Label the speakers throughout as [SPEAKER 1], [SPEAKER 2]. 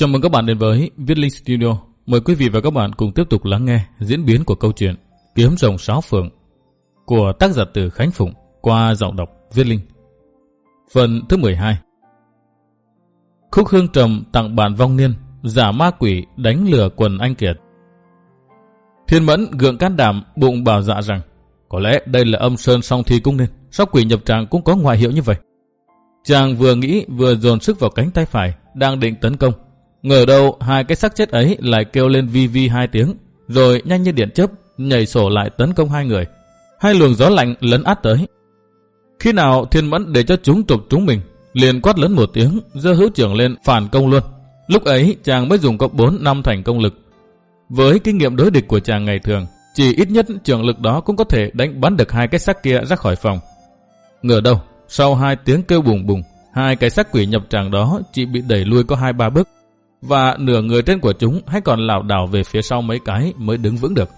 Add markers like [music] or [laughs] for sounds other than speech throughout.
[SPEAKER 1] Chào mừng các bạn đến với Viết Linh Studio. Mời quý vị và các bạn cùng tiếp tục lắng nghe diễn biến của câu chuyện Kiếm rồng sáu phượng của tác giả từ Khánh Phụng qua giọng đọc Viết Linh. Phần thứ 12 Khúc Hương Trầm tặng bản vong niên, giả ma quỷ đánh lừa quần anh kiệt. Thiên Mẫn gượng can đảm bụng bảo dạ rằng có lẽ đây là âm sơn song thi cung nên sóc quỷ nhập tràng cũng có ngoại hiệu như vậy. Chàng vừa nghĩ vừa dồn sức vào cánh tay phải đang định tấn công Ngờ đâu hai cái xác chết ấy lại kêu lên vi vi hai tiếng, rồi nhanh như điện chớp nhảy sổ lại tấn công hai người. Hai luồng gió lạnh lấn át tới. Khi nào thiên mẫn để cho chúng trục chúng mình, liền quát lớn một tiếng, giơ hữu trưởng lên phản công luôn. Lúc ấy chàng mới dùng cộng 4 năm thành công lực. Với kinh nghiệm đối địch của chàng ngày thường, chỉ ít nhất trường lực đó cũng có thể đánh bắn được hai cái xác kia ra khỏi phòng. Ngờ đâu, sau hai tiếng kêu bùng bùng, hai cái xác quỷ nhập tràng đó chỉ bị đẩy lui có hai ba bước và nửa người trên của chúng hay còn lảo đảo về phía sau mấy cái mới đứng vững được.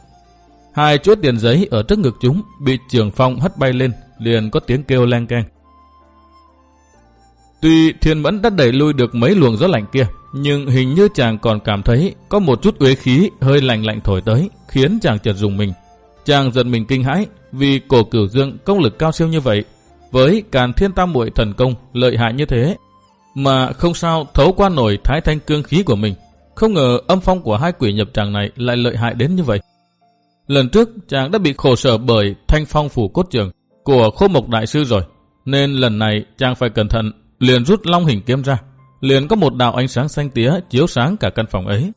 [SPEAKER 1] Hai chuỗi tiền giấy ở trước ngực chúng bị trường phong hất bay lên, liền có tiếng kêu len keng. Tuy thiên mẫn đã đẩy lui được mấy luồng gió lạnh kia, nhưng hình như chàng còn cảm thấy có một chút uế khí hơi lạnh lạnh thổi tới, khiến chàng chợt dùng mình. Chàng giật mình kinh hãi vì cổ cửu dương công lực cao siêu như vậy, với càn thiên tam muội thần công lợi hại như thế mà không sao thấu qua nổi thái thanh cương khí của mình. Không ngờ âm phong của hai quỷ nhập tràng này lại lợi hại đến như vậy. Lần trước chàng đã bị khổ sở bởi thanh phong phủ cốt trường của khô mộc đại sư rồi. Nên lần này chàng phải cẩn thận, liền rút long hình kiếm ra. Liền có một đạo ánh sáng xanh tía chiếu sáng cả căn phòng ấy.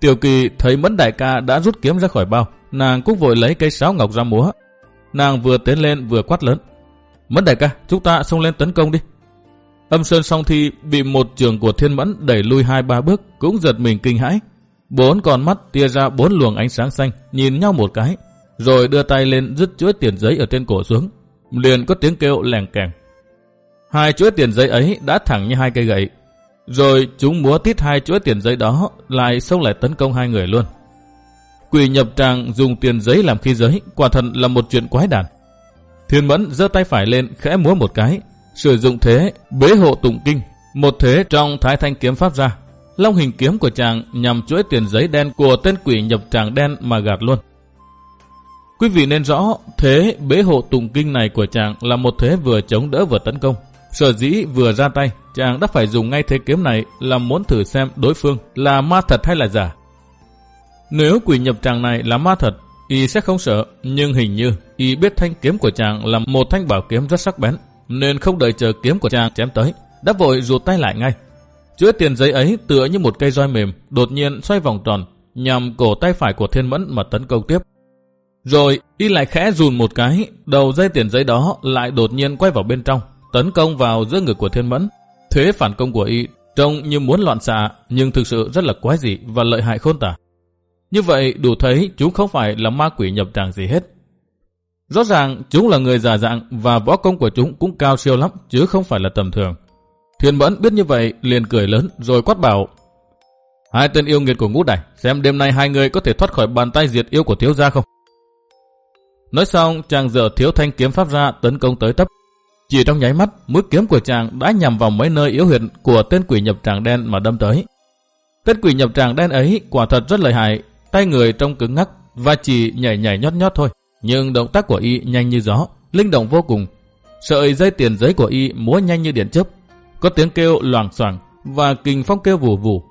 [SPEAKER 1] Tiểu kỳ thấy mẫn đại ca đã rút kiếm ra khỏi bao, nàng cũng vội lấy cây sáo ngọc ra múa. Nàng vừa tiến lên vừa quát lớn. Mẫn đại ca, chúng ta xông lên tấn công đi. Âm Sơn song thi bị một trường của thiên mẫn đẩy lui hai ba bước cũng giật mình kinh hãi. Bốn con mắt tia ra bốn luồng ánh sáng xanh, nhìn nhau một cái, rồi đưa tay lên dứt chuỗi tiền giấy ở trên cổ xuống. Liền có tiếng kêu lèng kèng. Hai chuỗi tiền giấy ấy đã thẳng như hai cây gậy. Rồi chúng múa tít hai chuỗi tiền giấy đó lại xông lại tấn công hai người luôn. Quỷ nhập tràng dùng tiền giấy làm khi giới, quả thật là một chuyện quái đản. Thiên mẫn giơ tay phải lên khẽ múa một cái sử dụng thế bế hộ tụng kinh, một thế trong thái thanh kiếm pháp ra. Long hình kiếm của chàng nhằm chuỗi tiền giấy đen của tên quỷ nhập tràng đen mà gạt luôn. Quý vị nên rõ, thế bế hộ tụng kinh này của chàng là một thế vừa chống đỡ vừa tấn công. Sở dĩ vừa ra tay, chàng đã phải dùng ngay thế kiếm này là muốn thử xem đối phương là ma thật hay là giả. Nếu quỷ nhập tràng này là ma thật, y sẽ không sợ, nhưng hình như y biết thanh kiếm của chàng là một thanh bảo kiếm rất sắc bén, nên không đợi chờ kiếm của chàng chém tới, đã vội rụt tay lại ngay. Chuỗi tiền giấy ấy tựa như một cây roi mềm, đột nhiên xoay vòng tròn, nhằm cổ tay phải của thiên mẫn mà tấn công tiếp. Rồi, y lại khẽ rùn một cái, đầu dây tiền giấy đó lại đột nhiên quay vào bên trong, tấn công vào giữa ngực của thiên mẫn. Thế phản công của y trông như muốn loạn xạ, nhưng thực sự rất là quái dị và lợi hại khôn tả. Như vậy đủ thấy chúng không phải là ma quỷ nhập tràng gì hết. Rõ ràng chúng là người già dạng và võ công của chúng cũng cao siêu lắm chứ không phải là tầm thường. Thiên Mẫn biết như vậy liền cười lớn rồi quát bảo Hai tên yêu nghiệt của ngũ đài xem đêm nay hai người có thể thoát khỏi bàn tay diệt yêu của thiếu gia không? Nói xong chàng dở thiếu thanh kiếm pháp ra tấn công tới tấp. Chỉ trong nháy mắt mũi kiếm của chàng đã nhằm vào mấy nơi yếu huyệt của tên quỷ nhập tràng đen mà đâm tới. Tên quỷ nhập tràng đen ấy quả thật rất lợi hại, tay người trông cứng ngắc và chỉ nhảy nhảy nhót nhót thôi. Nhưng động tác của y nhanh như gió, linh động vô cùng. Sợi dây tiền giấy của y múa nhanh như điện chớp, có tiếng kêu loảng xoảng và kình phong kêu vù vù.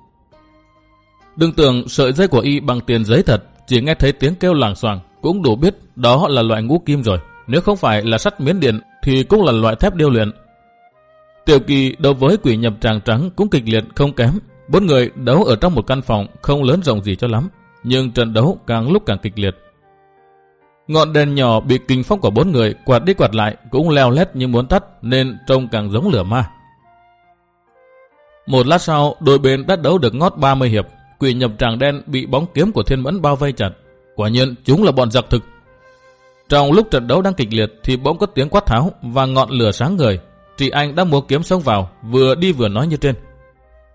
[SPEAKER 1] Đừng tưởng sợi dây của y bằng tiền giấy thật, chỉ nghe thấy tiếng kêu loảng xoảng cũng đủ biết đó là loại ngũ kim rồi. Nếu không phải là sắt miến điện thì cũng là loại thép điêu luyện. Tiểu kỳ đấu với quỷ nhập tràng trắng cũng kịch liệt không kém. Bốn người đấu ở trong một căn phòng không lớn rộng gì cho lắm. Nhưng trận đấu càng lúc càng kịch liệt. Ngọn đèn nhỏ bị kinh phong của bốn người quạt đi quạt lại cũng leo lét như muốn tắt nên trông càng giống lửa ma. Một lát sau, đôi bên đã đấu được ngót 30 hiệp. Quỷ nhập tràng đen bị bóng kiếm của thiên mẫn bao vây chặt. Quả nhiên chúng là bọn giặc thực. Trong lúc trận đấu đang kịch liệt thì bỗng có tiếng quát tháo và ngọn lửa sáng người. Trị Anh đã mua kiếm xông vào, vừa đi vừa nói như trên.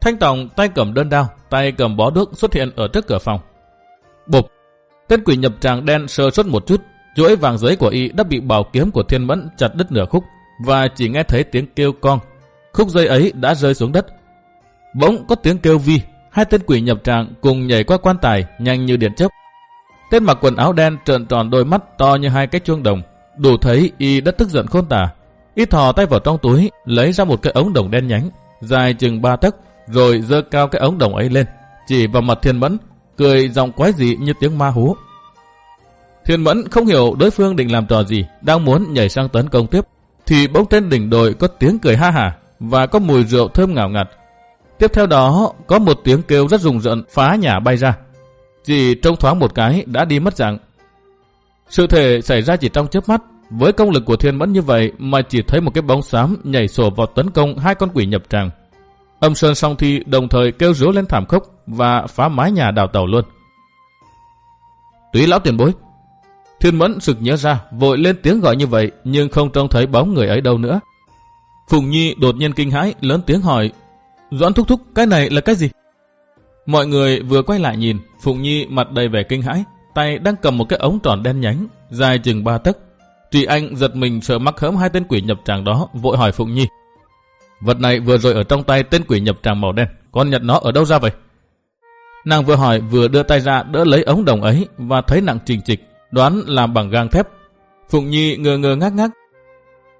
[SPEAKER 1] Thanh Tòng tay cầm đơn đao, tay cầm bó đuốc xuất hiện ở trước cửa phòng. Bụp, Tên quỷ nhập tràng đen sơ suất một chút, chuỗi vàng giấy của y đã bị bảo kiếm của thiên mẫn chặt đứt nửa khúc và chỉ nghe thấy tiếng kêu con. Khúc dây ấy đã rơi xuống đất. Bỗng có tiếng kêu vi, hai tên quỷ nhập tràng cùng nhảy qua quan tài nhanh như điện chớp. Tên mặc quần áo đen trợn tròn đôi mắt to như hai cái chuông đồng, đủ thấy y đã tức giận khôn tả. Y thò tay vào trong túi, lấy ra một cái ống đồng đen nhánh, dài chừng ba tấc, rồi dơ cao cái ống đồng ấy lên, chỉ vào mặt thiên mẫn, cười giọng quái dị như tiếng ma hú. Thiên mẫn không hiểu đối phương định làm trò gì, đang muốn nhảy sang tấn công tiếp, thì bỗng trên đỉnh đồi có tiếng cười ha hả và có mùi rượu thơm ngào ngạt. Tiếp theo đó có một tiếng kêu rất rùng rợn phá nhà bay ra. Chỉ trông thoáng một cái đã đi mất dạng. Sự thể xảy ra chỉ trong chớp mắt, với công lực của thiên mẫn như vậy mà chỉ thấy một cái bóng xám nhảy sổ vào tấn công hai con quỷ nhập tràng. Âm Sơn song thi đồng thời kêu rú lên thảm khốc và phá mái nhà đào tàu luôn. Túy lão tiền bối. Thiên mẫn sực nhớ ra, vội lên tiếng gọi như vậy nhưng không trông thấy bóng người ấy đâu nữa. Phùng Nhi đột nhiên kinh hãi, lớn tiếng hỏi, Doãn thúc thúc, cái này là cái gì? Mọi người vừa quay lại nhìn, Phùng Nhi mặt đầy vẻ kinh hãi, tay đang cầm một cái ống tròn đen nhánh, dài chừng ba tấc. Trị Anh giật mình sợ mắc hớm hai tên quỷ nhập tràng đó, vội hỏi Phụng Nhi. Vật này vừa rồi ở trong tay tên quỷ nhập tràng màu đen, con nhặt nó ở đâu ra vậy? Nàng vừa hỏi vừa đưa tay ra đỡ lấy ống đồng ấy và thấy nặng trình trịch, đoán làm bằng gang thép. Phụng Nhi ngơ ngơ ngác ngác.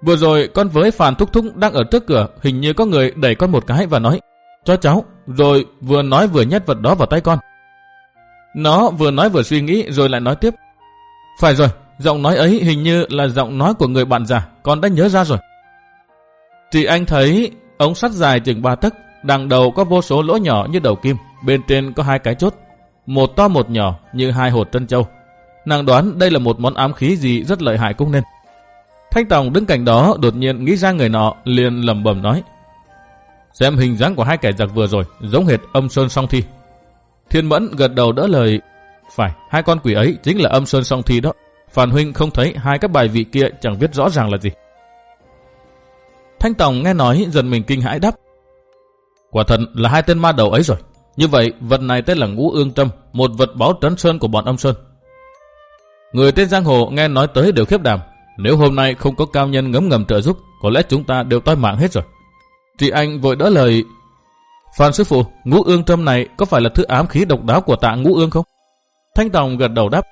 [SPEAKER 1] Vừa rồi con với Phàn Thúc Thúc đang ở trước cửa, hình như có người đẩy con một cái và nói, cho cháu, rồi vừa nói vừa nhét vật đó vào tay con. Nó vừa nói vừa suy nghĩ rồi lại nói tiếp. Phải rồi, giọng nói ấy hình như là giọng nói của người bạn già, con đã nhớ ra rồi. Thì anh thấy ống sắt dài chừng ba tấc, đằng đầu có vô số lỗ nhỏ như đầu kim, bên trên có hai cái chốt, một to một nhỏ như hai hột trân châu. Nàng đoán đây là một món ám khí gì rất lợi hại cũng nên. Thanh Tòng đứng cạnh đó đột nhiên nghĩ ra người nọ liền lầm bầm nói. Xem hình dáng của hai kẻ giặc vừa rồi giống hệt âm sơn song thi. Thiên Mẫn gật đầu đỡ lời. Phải, hai con quỷ ấy chính là âm sơn song thi đó. Phản Huynh không thấy hai các bài vị kia chẳng viết rõ ràng là gì. Thanh Tòng nghe nói dần mình kinh hãi đáp. Quả thật là hai tên ma đầu ấy rồi. Như vậy, vật này tên là Ngũ Ương Trâm, một vật báo trấn sơn của bọn âm sơn. Người tên Giang Hồ nghe nói tới đều khiếp đảm. Nếu hôm nay không có cao nhân ngấm ngầm trợ giúp, có lẽ chúng ta đều toi mạng hết rồi. Chị Anh vội đỡ lời. Phan Sư Phụ, Ngũ Ương Trâm này có phải là thứ ám khí độc đáo của tạ Ngũ Ương không? Thanh Tòng gật đầu đáp.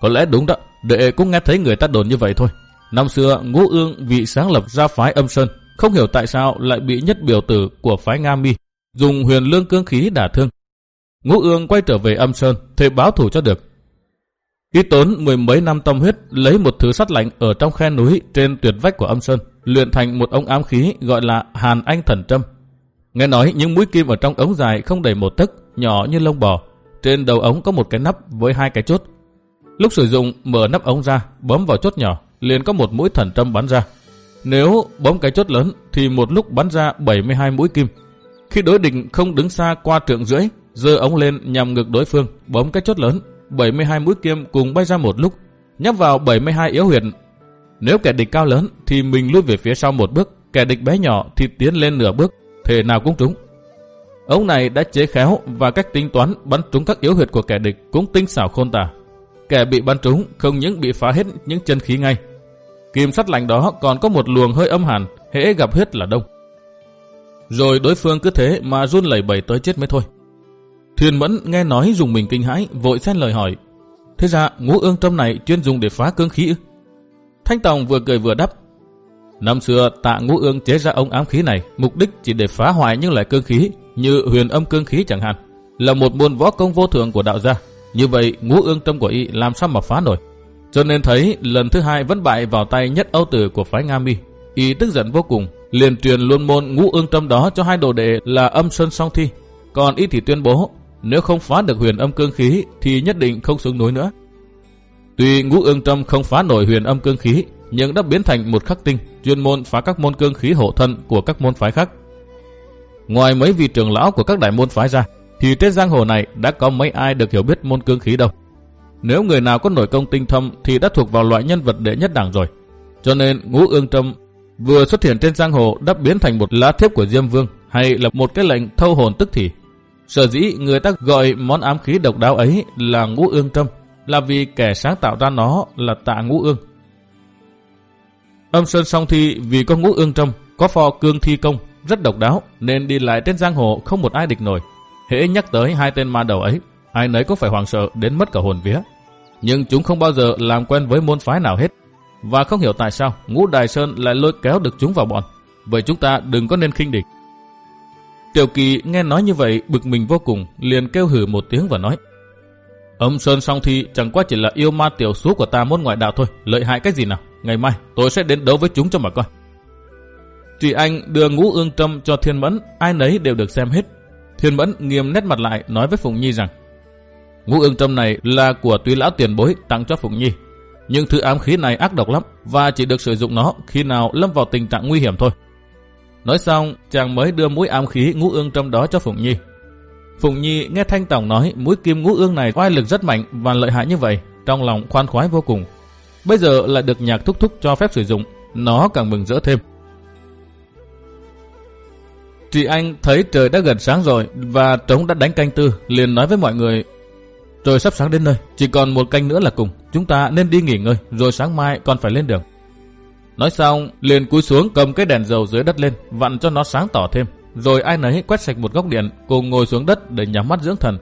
[SPEAKER 1] Có lẽ đúng đó, đệ cũng nghe thấy người ta đồn như vậy thôi. Năm xưa, Ngũ Ương vị sáng lập ra phái âm sơn, không hiểu tại sao lại bị nhất biểu tử của phái Nga Mi, dùng huyền lương cương khí đả thương. Ngũ Ương quay trở về âm sơn, thề báo thủ cho được. Ý tốn mười mấy năm tâm huyết lấy một thứ sắt lạnh ở trong khe núi trên tuyệt vách của âm sơn, luyện thành một ống ám khí gọi là Hàn Anh Thần Trâm. Nghe nói những mũi kim ở trong ống dài không đầy một tấc, nhỏ như lông bò. Trên đầu ống có một cái nắp với hai cái chốt. Lúc sử dụng, mở nắp ống ra, bấm vào chốt nhỏ, liền có một mũi thần tâm bắn ra. Nếu bấm cái chốt lớn thì một lúc bắn ra 72 mũi kim. Khi đối địch không đứng xa qua trượng rưỡi, giơ ống lên nhằm ngược đối phương, bấm cái chốt lớn, 72 mũi kim cùng bay ra một lúc, nhắm vào 72 yếu huyệt. Nếu kẻ địch cao lớn thì mình lui về phía sau một bước, kẻ địch bé nhỏ thì tiến lên nửa bước, thể nào cũng trúng. Ống này đã chế khéo và cách tính toán bắn trúng các yếu huyệt của kẻ địch cũng tinh xảo khôn tả. Kẻ bị bắn trúng không những bị phá hết những chân khí ngay. Kim sắt lạnh đó còn có một luồng hơi âm hàn, hễ gặp huyết là đông. Rồi đối phương cứ thế mà run lẩy bẩy tới chết mới thôi. Thiên Mẫn nghe nói dùng mình kinh hãi, vội xen lời hỏi. Thế ra ngũ ương trâm này chuyên dùng để phá cương khí ư? Thanh Tòng vừa cười vừa đáp. Năm xưa tạ ngũ ương chế ra ông ám khí này, mục đích chỉ để phá hoại những loại cương khí, như huyền âm cương khí chẳng hạn, là một môn võ công vô thượng của đạo gia. Như vậy ngũ ương trâm của y làm sao mà phá nổi? Cho nên thấy lần thứ hai vẫn bại vào tay nhất âu tử của phái Nga Mi. Y tức giận vô cùng, liền truyền luôn môn ngũ ương tâm đó cho hai đồ đệ là âm sơn song thi. Còn y thì tuyên bố nếu không phá được huyền âm cương khí thì nhất định không xuống núi nữa. Tuy ngũ ương tâm không phá nổi huyền âm cương khí, nhưng đã biến thành một khắc tinh, chuyên môn phá các môn cương khí hộ thân của các môn phái khác. Ngoài mấy vị trưởng lão của các đại môn phái ra, thì trên giang hồ này đã có mấy ai được hiểu biết môn cương khí đâu. Nếu người nào có nổi công tinh thâm thì đã thuộc vào loại nhân vật đệ nhất đảng rồi. Cho nên ngũ ương trâm vừa xuất hiện trên giang hồ đã biến thành một lá thiếp của Diêm Vương hay là một cái lệnh thâu hồn tức thì Sở dĩ người ta gọi món ám khí độc đáo ấy là ngũ ương trâm là vì kẻ sáng tạo ra nó là tạ ngũ ương. Âm Sơn song thi vì có ngũ ương trâm, có phò cương thi công rất độc đáo nên đi lại trên giang hồ không một ai địch nổi. Hễ nhắc tới hai tên ma đầu ấy, ai nấy cũng phải hoảng sợ đến mất cả hồn vía. Nhưng chúng không bao giờ làm quen với môn phái nào hết. Và không hiểu tại sao ngũ Đài Sơn lại lôi kéo được chúng vào bọn. Vậy chúng ta đừng có nên khinh địch. Tiểu kỳ nghe nói như vậy bực mình vô cùng, liền kêu hử một tiếng và nói. Âm Sơn song thi chẳng qua chỉ là yêu ma tiểu số của ta môn ngoại đạo thôi, lợi hại cái gì nào. Ngày mai tôi sẽ đến đấu với chúng cho mà coi. Chị Anh đưa ngũ ương trâm cho Thiên Mẫn, ai nấy đều được xem hết. Thiên Mẫn nghiêm nét mặt lại nói với Phụng Nhi rằng Ngũ ương trâm này là của tuy lão tiền bối tặng cho Phụng Nhi. Nhưng thứ ám khí này ác độc lắm và chỉ được sử dụng nó khi nào lâm vào tình trạng nguy hiểm thôi. Nói xong, chàng mới đưa mũi ám khí ngũ ương trâm đó cho Phụng Nhi. Phụng Nhi nghe Thanh Tổng nói mũi kim ngũ ương này oai lực rất mạnh và lợi hại như vậy, trong lòng khoan khoái vô cùng. Bây giờ lại được nhạc thúc thúc cho phép sử dụng, nó càng mừng rỡ thêm. Chị Anh thấy trời đã gần sáng rồi và trống đã đánh canh tư, liền nói với mọi người Trời sắp sáng đến nơi, chỉ còn một canh nữa là cùng, chúng ta nên đi nghỉ ngơi, rồi sáng mai còn phải lên đường. Nói xong, liền cúi xuống cầm cái đèn dầu dưới đất lên, vặn cho nó sáng tỏ thêm. Rồi ai nấy quét sạch một góc điện, cùng ngồi xuống đất để nhắm mắt dưỡng thần.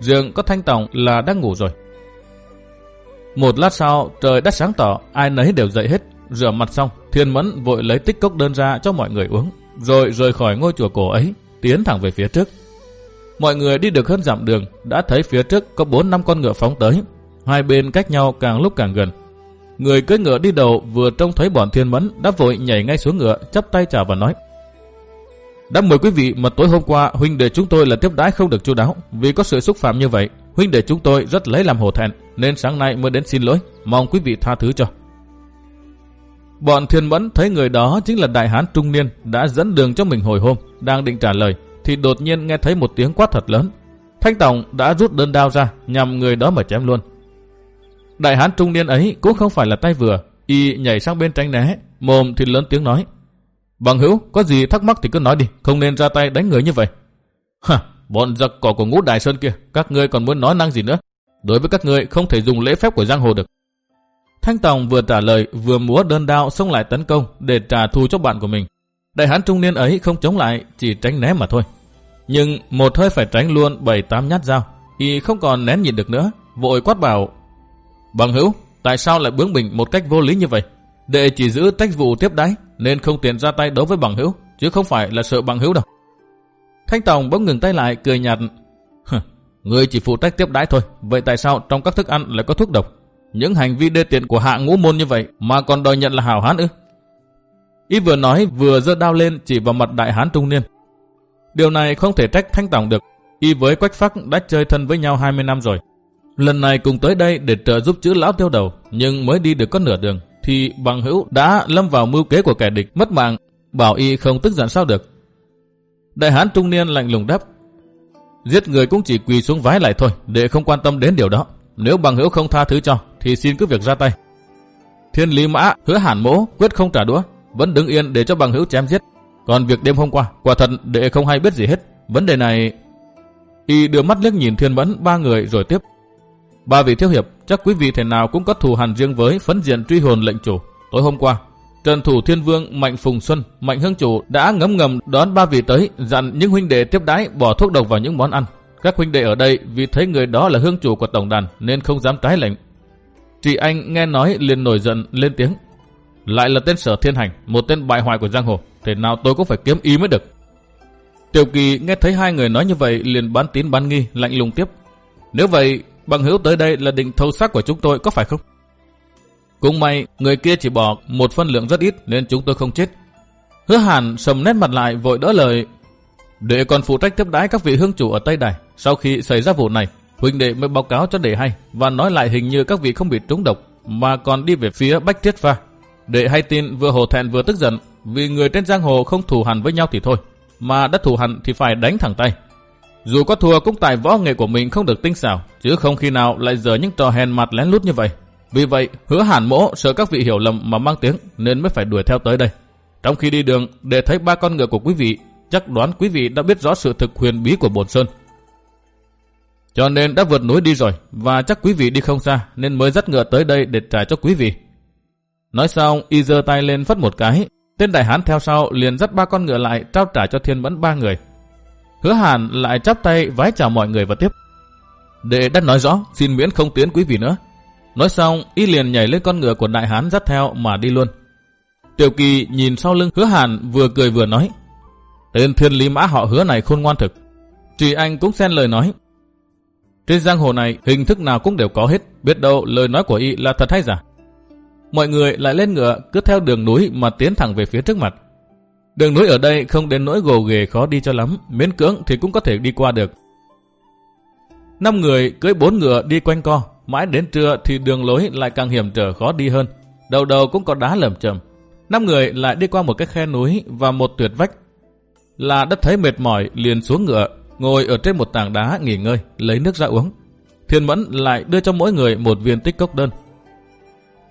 [SPEAKER 1] Dường có thanh tòng là đang ngủ rồi. Một lát sau, trời đã sáng tỏ, ai nấy đều dậy hết. Rửa mặt xong, Thiên Mẫn vội lấy tích cốc đơn ra cho mọi người uống, rồi rời khỏi ngôi chùa cổ ấy, tiến thẳng về phía trước. Mọi người đi được hơn dặm đường, đã thấy phía trước có bốn năm con ngựa phóng tới. Hai bên cách nhau càng lúc càng gần. Người cưỡi ngựa đi đầu vừa trông thấy bọn thiên mẫn đã vội nhảy ngay xuống ngựa, chắp tay chào và nói. Đã mời quý vị mà tối hôm qua huynh đệ chúng tôi là tiếp đái không được chu đáo. Vì có sự xúc phạm như vậy, huynh đệ chúng tôi rất lấy làm hổ thẹn, nên sáng nay mới đến xin lỗi, mong quý vị tha thứ cho. Bọn thiên mẫn thấy người đó chính là đại hán trung niên đã dẫn đường cho mình hồi hôm, đang định trả lời, thì đột nhiên nghe thấy một tiếng quát thật lớn. Thanh Tổng đã rút đơn đao ra nhằm người đó mà chém luôn. Đại hán trung niên ấy cũng không phải là tay vừa, y nhảy sang bên tránh né, mồm thì lớn tiếng nói. Bằng hữu, có gì thắc mắc thì cứ nói đi, không nên ra tay đánh người như vậy. Hả, bọn giặc cỏ của ngũ đại sơn kia, các ngươi còn muốn nói năng gì nữa? Đối với các ngươi không thể dùng lễ phép của giang hồ được. Thanh Tòng vừa trả lời vừa múa đơn đao xông lại tấn công để trả thù cho bạn của mình. Đại hán trung niên ấy không chống lại, chỉ tránh né mà thôi. Nhưng một hơi phải tránh luôn bảy tám nhát dao, y không còn nén nhìn được nữa, vội quát bảo. Bằng hữu, tại sao lại bướng bỉnh một cách vô lý như vậy? Đệ chỉ giữ trách vụ tiếp đái, nên không tiện ra tay đấu với bằng hữu, chứ không phải là sợ bằng hữu đâu. Thanh Tòng bỗng ngừng tay lại, cười nhạt. Người chỉ phụ trách tiếp đái thôi, vậy tại sao trong các thức ăn lại có thuốc độc? Những hành vi đê tiện của hạ ngũ môn như vậy mà còn đòi nhận là hảo hán ư? Y vừa nói vừa giơ đao lên chỉ vào mặt đại hán trung niên. Điều này không thể trách Thanh Tòng được. Y với Quách Phắc đã chơi thân với nhau 20 năm rồi. Lần này cùng tới đây để trợ giúp chữ lão tiêu đầu, nhưng mới đi được có nửa đường, thì bằng hữu đã lâm vào mưu kế của kẻ địch, mất mạng, bảo y không tức giận sao được. Đại hán trung niên lạnh lùng đáp, giết người cũng chỉ quỳ xuống vái lại thôi, để không quan tâm đến điều đó. Nếu bằng hữu không tha thứ cho, thì xin cứ việc ra tay. Thiên lý mã hứa hẳn mỗ quyết không trả đũa, vẫn đứng yên để cho bằng hữu chém giết. Còn việc đêm hôm qua, quả thật đệ không hay biết gì hết. Vấn đề này... Y đưa mắt liếc nhìn thiên mẫn ba người rồi tiếp. Ba vị thiếu hiệp, chắc quý vị thể nào cũng có thù hằn riêng với phấn diện truy hồn lệnh chủ. Tối hôm qua, Trần Thủ Thiên Vương Mạnh Phùng Xuân, Mạnh Hương Chủ đã ngấm ngầm đón ba vị tới, dặn những huynh đệ tiếp đái bỏ thuốc độc vào những món ăn. Các huynh đệ ở đây vì thấy người đó là hương chủ của tổng đàn nên không dám trái lệnh. Chị Anh nghe nói liền nổi giận lên tiếng. Lại là tên sở thiên hành, một tên bại hoại của giang hồ. Thế nào tôi cũng phải kiếm ý mới được. Tiểu kỳ nghe thấy hai người nói như vậy liền bán tín bán nghi, lạnh lùng tiếp. Nếu vậy, bằng hữu tới đây là định thâu xác của chúng tôi có phải không? Cũng may, người kia chỉ bỏ một phân lượng rất ít nên chúng tôi không chết. Hứa hàn sầm nét mặt lại vội đỡ lời. đệ còn phụ trách tiếp đái các vị hương chủ ở Tây Đài. Sau khi xảy ra vụ này, huynh đệ mới báo cáo cho đệ hay và nói lại hình như các vị không bị trúng độc mà còn đi về phía Bách Thiết Pha. Đệ hay tin vừa hổ thẹn vừa tức giận vì người trên giang hồ không thù hằn với nhau thì thôi, mà đã thù hằn thì phải đánh thẳng tay. Dù có thua cũng tại võ nghệ của mình không được tinh xảo, chứ không khi nào lại dở những trò hèn mặt lén lút như vậy. Vì vậy, hứa hàn mỗ sợ các vị hiểu lầm mà mang tiếng nên mới phải đuổi theo tới đây. Trong khi đi đường, để thấy ba con ngựa của quý vị, chắc đoán quý vị đã biết rõ sự thực huyền bí của bồn sơn. Cho nên đã vượt núi đi rồi, và chắc quý vị đi không xa, nên mới dắt ngựa tới đây để trả cho quý vị. Nói xong, y giơ tay lên phất một cái, Tên đại hán theo sau liền dắt ba con ngựa lại trao trả cho thiên mẫn ba người. Hứa hàn lại chắp tay vái chào mọi người và tiếp. Đệ đã nói rõ, xin miễn không tiến quý vị nữa. Nói xong, y liền nhảy lên con ngựa của đại hán dắt theo mà đi luôn. Tiểu kỳ nhìn sau lưng hứa hàn vừa cười vừa nói. Tên thiên lý mã họ hứa này khôn ngoan thực. Trì Anh cũng xen lời nói. Trên giang hồ này hình thức nào cũng đều có hết, biết đâu lời nói của y là thật hay giả. Mọi người lại lên ngựa cứ theo đường núi mà tiến thẳng về phía trước mặt. Đường núi ở đây không đến nỗi gồ ghề khó đi cho lắm, miễn cưỡng thì cũng có thể đi qua được. Năm người cưỡi bốn ngựa đi quanh co, mãi đến trưa thì đường lối lại càng hiểm trở khó đi hơn. Đầu đầu cũng có đá lởm chởm. Năm người lại đi qua một cái khe núi và một tuyệt vách. Là đất thấy mệt mỏi liền xuống ngựa, ngồi ở trên một tảng đá nghỉ ngơi, lấy nước ra uống. Thiên Mẫn lại đưa cho mỗi người một viên tích cốc đơn.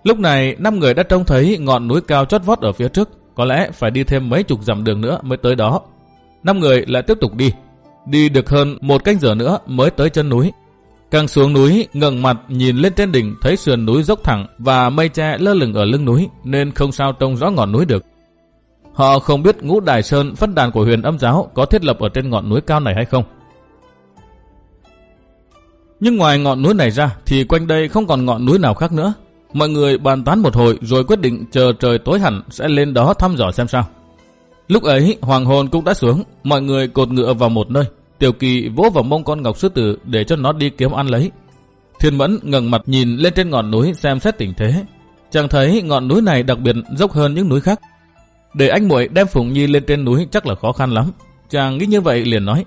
[SPEAKER 1] Lúc này, năm người đã trông thấy ngọn núi cao chót vót ở phía trước, có lẽ phải đi thêm mấy chục dặm đường nữa mới tới đó. Năm người lại tiếp tục đi, đi được hơn một canh giờ nữa mới tới chân núi. Càng xuống núi, ngẩng mặt nhìn lên trên đỉnh thấy sườn núi dốc thẳng và mây tre lơ lửng ở lưng núi nên không sao trông rõ ngọn núi được. Họ không biết ngũ đài sơn phân đàn của huyền âm giáo có thiết lập ở trên ngọn núi cao này hay không. Nhưng ngoài ngọn núi này ra thì quanh đây không còn ngọn núi nào khác nữa. Mọi người bàn tán một hồi rồi quyết định chờ trời tối hẳn sẽ lên đó thăm dò xem sao. Lúc ấy hoàng hồn cũng đã xuống, mọi người cột ngựa vào một nơi. Tiểu kỳ vỗ vào mông con ngọc sư tử để cho nó đi kiếm ăn lấy. Thiên mẫn ngẩng mặt nhìn lên trên ngọn núi xem xét tình thế. chàng thấy ngọn núi này đặc biệt dốc hơn những núi khác. Để anh muội đem Phùng Nhi lên trên núi chắc là khó khăn lắm. Chàng nghĩ như vậy liền nói.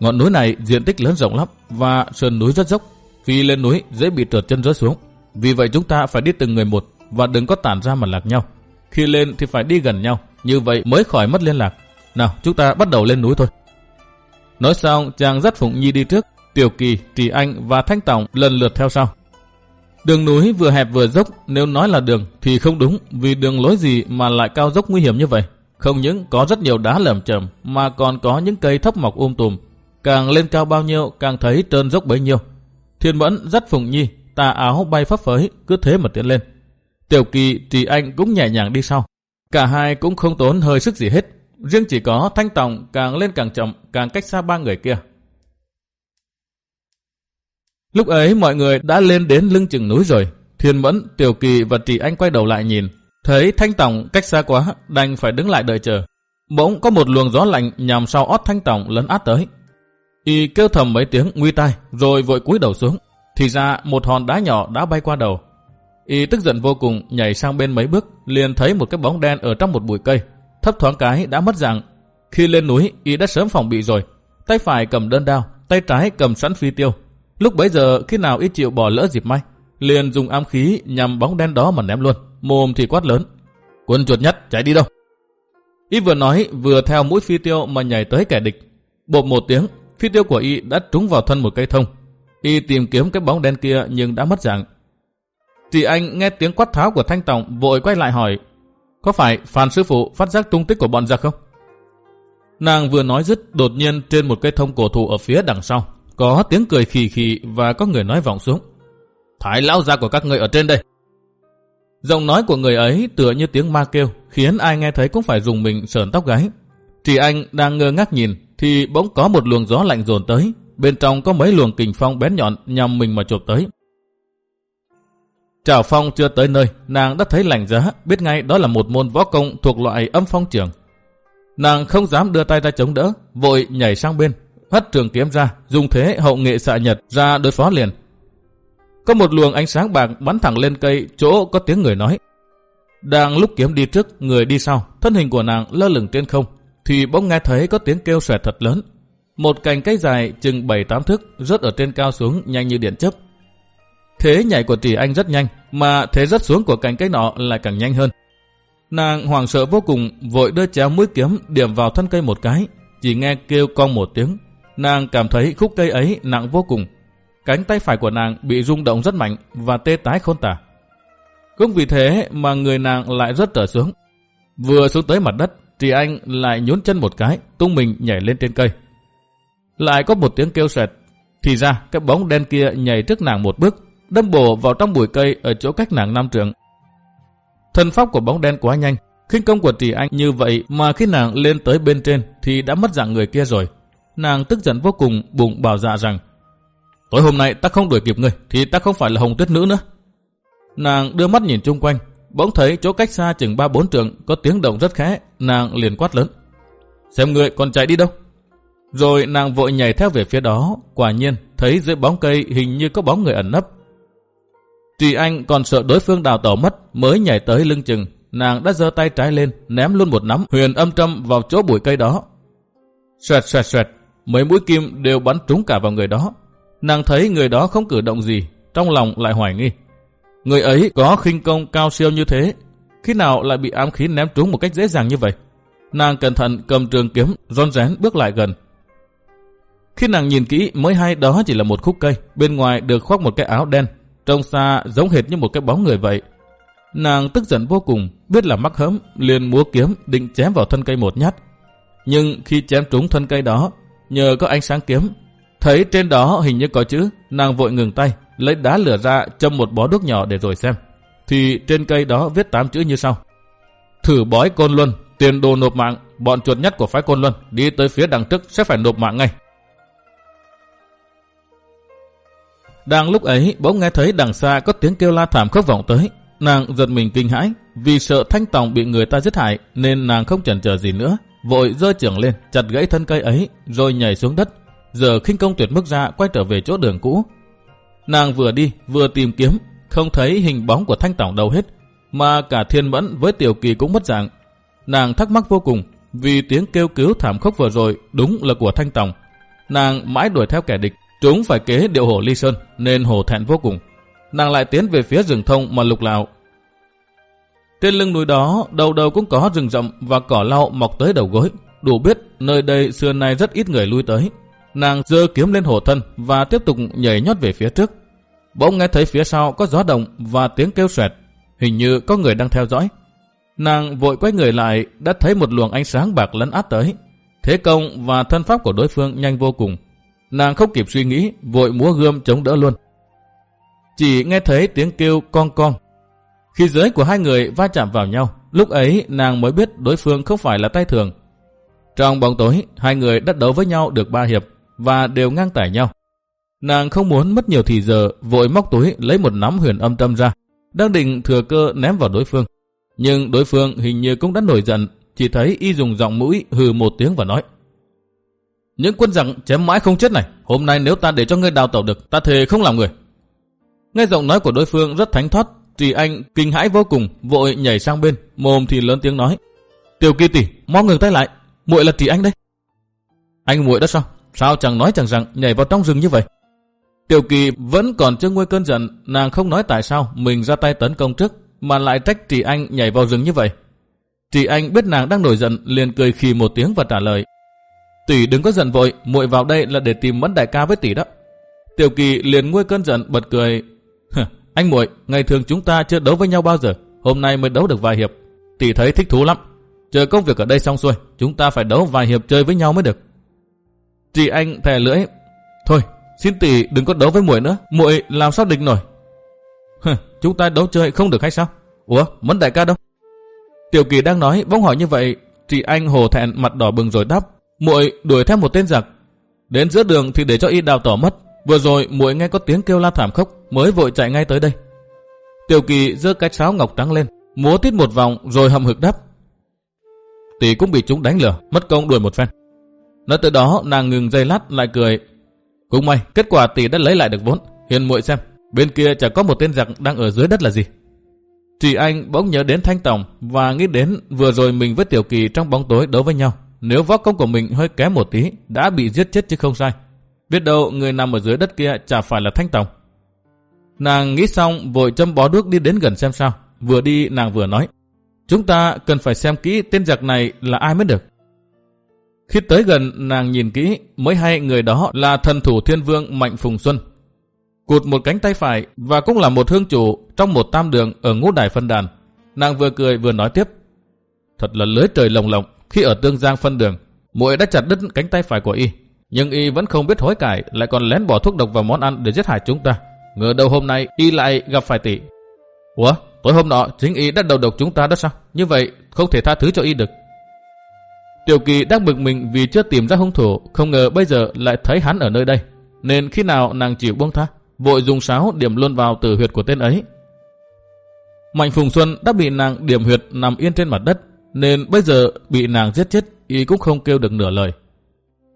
[SPEAKER 1] Ngọn núi này diện tích lớn rộng lắm và sườn núi rất dốc. Phi lên núi dễ bị trượt chân rớt xuống. Vì vậy chúng ta phải đi từng người một và đừng có tản ra mà lạc nhau. Khi lên thì phải đi gần nhau, như vậy mới khỏi mất liên lạc. Nào, chúng ta bắt đầu lên núi thôi. Nói xong, chàng dắt Phụng Nhi đi trước, Tiểu Kỳ, Trì Anh và Thanh Tòng lần lượt theo sau. Đường núi vừa hẹp vừa dốc, nếu nói là đường thì không đúng, vì đường lối gì mà lại cao dốc nguy hiểm như vậy. Không những có rất nhiều đá lởm chởm mà còn có những cây thấp mọc um tùm. Càng lên cao bao nhiêu, càng thấy trơn dốc bấy nhiêu. Thiên Mẫn dắt Phụng Nhi, tà áo bay phấp phới, cứ thế mà tiến lên. Tiểu Kỳ, Trì Anh cũng nhẹ nhàng đi sau. Cả hai cũng không tốn hơi sức gì hết. Riêng chỉ có Thanh Tòng càng lên càng chậm, càng cách xa ba người kia. Lúc ấy mọi người đã lên đến lưng chừng núi rồi. Thiên Mẫn, Tiểu Kỳ và Trì Anh quay đầu lại nhìn. Thấy Thanh Tòng cách xa quá, đành phải đứng lại đợi chờ. Bỗng có một luồng gió lạnh nhằm sau ót Thanh Tòng lấn át tới. Y kêu thầm mấy tiếng nguy tai, rồi vội cúi đầu xuống. Thì ra một hòn đá nhỏ đã bay qua đầu. Y tức giận vô cùng nhảy sang bên mấy bước, liền thấy một cái bóng đen ở trong một bụi cây. Thấp thoáng cái đã mất dạng. Khi lên núi, Y đã sớm phòng bị rồi. Tay phải cầm đơn đao, tay trái cầm sẵn phi tiêu. Lúc bấy giờ khi nào Y chịu bỏ lỡ dịp may, liền dùng ám khí nhằm bóng đen đó mà ném luôn. Mồm thì quát lớn. Quân chuột nhất chạy đi đâu? Y vừa nói vừa theo mũi phi tiêu mà nhảy tới kẻ địch. Bộp một tiếng, phi tiêu của Y đã trúng vào thân một cây thông. Y tìm kiếm cái bóng đen kia nhưng đã mất dạng. Chị anh nghe tiếng quát tháo của Thanh tổng vội quay lại hỏi, Có phải Phan Sư Phụ phát giác tung tích của bọn giặc không? Nàng vừa nói dứt, đột nhiên trên một cây thông cổ thụ ở phía đằng sau, có tiếng cười khì khì và có người nói vọng xuống. Thái lão gia của các người ở trên đây. Giọng nói của người ấy tựa như tiếng ma kêu, khiến ai nghe thấy cũng phải dùng mình sờn tóc gáy. thì anh đang ngơ ngác nhìn, thì bỗng có một luồng gió lạnh dồn tới bên trong có mấy luồng kình phong bén nhọn nhằm mình mà chụp tới. Trảo phong chưa tới nơi, nàng đã thấy lạnh giá, biết ngay đó là một môn võ công thuộc loại âm phong trường. Nàng không dám đưa tay ra chống đỡ, vội nhảy sang bên, hất trường kiếm ra, dùng thế hậu nghệ xạ nhật ra đối phó liền. Có một luồng ánh sáng bạc bắn thẳng lên cây, chỗ có tiếng người nói. Đang lúc kiếm đi trước, người đi sau, thân hình của nàng lơ lửng trên không, thì bỗng nghe thấy có tiếng kêu xòe thật lớn, một cành cây dài chừng 7-8 thước rớt ở trên cao xuống nhanh như điện chớp. Thế nhảy của Trì Anh rất nhanh, mà thế rớt xuống của cành cây nọ lại càng nhanh hơn. Nàng hoảng sợ vô cùng, vội đưa chéo mũi kiếm điểm vào thân cây một cái, chỉ nghe kêu con một tiếng. Nàng cảm thấy khúc cây ấy nặng vô cùng. Cánh tay phải của nàng bị rung động rất mạnh và tê tái khôn tả. Cũng vì thế mà người nàng lại rớt trở xuống. Vừa xuống tới mặt đất, Trì Anh lại nhún chân một cái, tung mình nhảy lên trên cây. Lại có một tiếng kêu sẹt. Thì ra cái bóng đen kia nhảy trước nàng một bước, đâm bổ vào trong bụi cây ở chỗ cách nàng năm trượng. Thân pháp của bóng đen quá nhanh, khinh công của Trì Anh như vậy mà khi nàng lên tới bên trên thì đã mất dạng người kia rồi. Nàng tức giận vô cùng bụng bảo dạ rằng Tối hôm nay ta không đuổi kịp người thì ta không phải là hồng tuyết nữ nữa. Nàng đưa mắt nhìn chung quanh, bỗng thấy chỗ cách xa chừng ba bốn trường có tiếng động rất khẽ, nàng liền quát lớn. Xem người còn chạy đi đâu? Rồi nàng vội nhảy theo về phía đó, quả nhiên thấy dưới bóng cây hình như có bóng người ẩn nấp. Trì Anh còn sợ đối phương đào tẩu mất mới nhảy tới lưng chừng, nàng đã giơ tay trái lên ném luôn một nắm huyền âm trâm vào chỗ bụi cây đó. Xoẹt xoẹt xoẹt, mấy mũi kim đều bắn trúng cả vào người đó. Nàng thấy người đó không cử động gì, trong lòng lại hoài nghi. Người ấy có khinh công cao siêu như thế, khi nào lại bị ám khí ném trúng một cách dễ dàng như vậy? Nàng cẩn thận cầm trường kiếm, rón rén bước lại gần. Khi nàng nhìn kỹ mới hay đó chỉ là một khúc cây, bên ngoài được khoác một cái áo đen, trông xa giống hệt như một cái bóng người vậy. Nàng tức giận vô cùng, biết là mắc hớm, liền múa kiếm định chém vào thân cây một nhát. Nhưng khi chém trúng thân cây đó, nhờ có ánh sáng kiếm, thấy trên đó hình như có chữ, nàng vội ngừng tay, lấy đá lửa ra châm một bó đuốc nhỏ để rồi xem. Thì trên cây đó viết tám chữ như sau. Thử bói côn luân, tiền đồ nộp mạng, bọn chuột nhất của phái côn luân đi tới phía đằng trước sẽ phải nộp mạng ngay. Đang lúc ấy bỗng nghe thấy đằng xa có tiếng kêu la thảm khốc vọng tới. Nàng giật mình kinh hãi, vì sợ thanh tòng bị người ta giết hại nên nàng không chần chờ gì nữa, vội dơ trưởng lên, chặt gãy thân cây ấy rồi nhảy xuống đất. Giờ khinh công tuyệt mức ra quay trở về chỗ đường cũ. Nàng vừa đi vừa tìm kiếm, không thấy hình bóng của thanh tòng đâu hết, mà cả thiên mẫn với tiểu kỳ cũng mất dạng. Nàng thắc mắc vô cùng, vì tiếng kêu cứu thảm khốc vừa rồi đúng là của thanh tòng. Nàng mãi đuổi theo kẻ địch, chúng phải kế điệu hổ ly sơn nên hổ thẹn vô cùng nàng lại tiến về phía rừng thông mà lục lạo. Trên lưng núi đó, đầu đầu cũng có rừng rậm và cỏ lau mọc tới đầu gối. Đủ biết nơi đây xưa nay rất ít người lui tới. Nàng dơ kiếm lên hồ thân và tiếp tục nhảy nhót về phía trước. Bỗng nghe thấy phía sau có gió động và tiếng kêu xoẹt. Hình như có người đang theo dõi. Nàng vội quay người lại đã thấy một luồng ánh sáng bạc lấn át tới. Thế công và thân pháp của đối phương nhanh vô cùng. Nàng không kịp suy nghĩ, vội múa gươm chống đỡ luôn chỉ nghe thấy tiếng kêu con con. Khi dưới của hai người va chạm vào nhau, lúc ấy nàng mới biết đối phương không phải là tay thường. Trong bóng tối, hai người đắt đấu với nhau được ba hiệp và đều ngang tải nhau. Nàng không muốn mất nhiều thì giờ, vội móc túi lấy một nắm huyền âm tâm ra, đang định thừa cơ ném vào đối phương. Nhưng đối phương hình như cũng đã nổi giận, chỉ thấy y dùng giọng mũi hừ một tiếng và nói. Những quân giặc chém mãi không chết này, hôm nay nếu ta để cho ngươi đào tẩu được, ta thề không làm người. Nghe giọng nói của đối phương rất thánh thoát, Trì Anh kinh hãi vô cùng, vội nhảy sang bên, mồm thì lớn tiếng nói. Tiểu kỳ tỷ, mau ngừng tay lại, muội là Trì Anh đấy Anh muội đó sao? Sao chẳng nói chẳng rằng nhảy vào trong rừng như vậy? Tiểu kỳ vẫn còn chưa nguôi cơn giận, nàng không nói tại sao mình ra tay tấn công trước, mà lại trách Trì Anh nhảy vào rừng như vậy. Trì Anh biết nàng đang nổi giận, liền cười khì một tiếng và trả lời. Tỷ đừng có giận vội, muội vào đây là để tìm mẫn đại ca với tỷ đó. Tiểu kỳ liền nguôi cơn giận bật cười, anh muội, ngày thường chúng ta chưa đấu với nhau bao giờ, hôm nay mới đấu được vài hiệp. Tỷ thấy thích thú lắm. Chờ công việc ở đây xong xuôi, chúng ta phải đấu vài hiệp chơi với nhau mới được. Chị anh thè lưỡi. Thôi, xin tỷ đừng có đấu với muội nữa, muội làm sao địch nổi. Chúng ta đấu chơi không được hay sao? Ủa, mẫn đại ca đâu? Tiểu kỳ đang nói, bỗng hỏi như vậy, chị anh hồ thẹn mặt đỏ bừng rồi đáp muội đuổi theo một tên giặc. Đến giữa đường thì để cho y đào tỏ mất, Vừa rồi muội nghe có tiếng kêu la thảm khốc, mới vội chạy ngay tới đây. Tiểu Kỳ giơ cái sáo ngọc trắng lên, múa tít một vòng rồi hậm hực đáp. Tỷ cũng bị chúng đánh lừa, mất công đuổi một phen. Nói tới đó nàng ngừng dây lát lại cười. Cũng may, kết quả tỷ đã lấy lại được vốn. Hiền muội xem, bên kia chả có một tên giặc đang ở dưới đất là gì. Chị anh bỗng nhớ đến Thanh tổng và nghĩ đến vừa rồi mình với Tiểu Kỳ trong bóng tối đấu với nhau. Nếu võ công của mình hơi kém một tí, đã bị giết chết chứ không sai. Biết đâu người nằm ở dưới đất kia chả phải là Thanh Tòng. Nàng nghĩ xong vội châm bó đuốc đi đến gần xem sao. Vừa đi nàng vừa nói. Chúng ta cần phải xem kỹ tên giặc này là ai mới được. Khi tới gần nàng nhìn kỹ mới hay người đó là thần thủ thiên vương Mạnh Phùng Xuân. Cụt một cánh tay phải và cũng là một hương chủ trong một tam đường ở ngũ đài phân đàn. Nàng vừa cười vừa nói tiếp. Thật là lưới trời lồng lộng khi ở tương giang phân đường. muội đã chặt đứt cánh tay phải của y nhưng y vẫn không biết hối cải, lại còn lén bỏ thuốc độc vào món ăn để giết hại chúng ta. Ngờ đâu hôm nay y lại gặp phải tỷ. Ủa, tối hôm nọ chính y đã đầu độc chúng ta đó sao? Như vậy không thể tha thứ cho y được. Tiểu kỳ đang bực mình vì chưa tìm ra hung thủ, không ngờ bây giờ lại thấy hắn ở nơi đây. Nên khi nào nàng chịu buông tha, vội dùng sáo điểm luôn vào tử huyệt của tên ấy. Mạnh Phùng Xuân đã bị nàng điểm huyệt nằm yên trên mặt đất, nên bây giờ bị nàng giết chết, y cũng không kêu được nửa lời.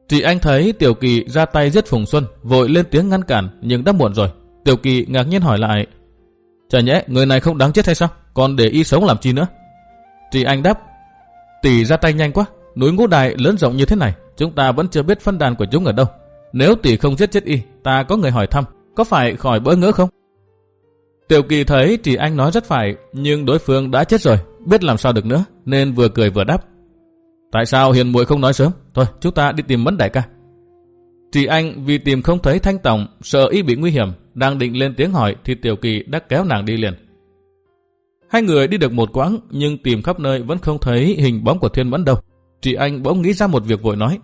[SPEAKER 1] Chị anh thấy Tiểu Kỳ ra tay giết Phùng Xuân, vội lên tiếng ngăn cản, nhưng đã muộn rồi. Tiểu Kỳ ngạc nhiên hỏi lại, Chả nhẽ người này không đáng chết hay sao? Còn để y sống làm chi nữa? Chị anh đáp, tỷ ra tay nhanh quá, núi ngũ đài lớn rộng như thế này, chúng ta vẫn chưa biết phân đàn của chúng ở đâu. Nếu tỷ không giết chết y, ta có người hỏi thăm, có phải khỏi bỡ ngỡ không? Tiểu Kỳ thấy chị anh nói rất phải, nhưng đối phương đã chết rồi, biết làm sao được nữa, nên vừa cười vừa đáp. Tại sao hiền muội không nói sớm? Thôi, chúng ta đi tìm mẫn đại ca. Chị anh vì tìm không thấy thanh tổng, sợ y bị nguy hiểm, đang định lên tiếng hỏi thì Tiểu Kỳ đã kéo nàng đi liền. Hai người đi được một quãng nhưng tìm khắp nơi vẫn không thấy hình bóng của Thiên Mẫn đâu. Chị anh bỗng nghĩ ra một việc vội nói.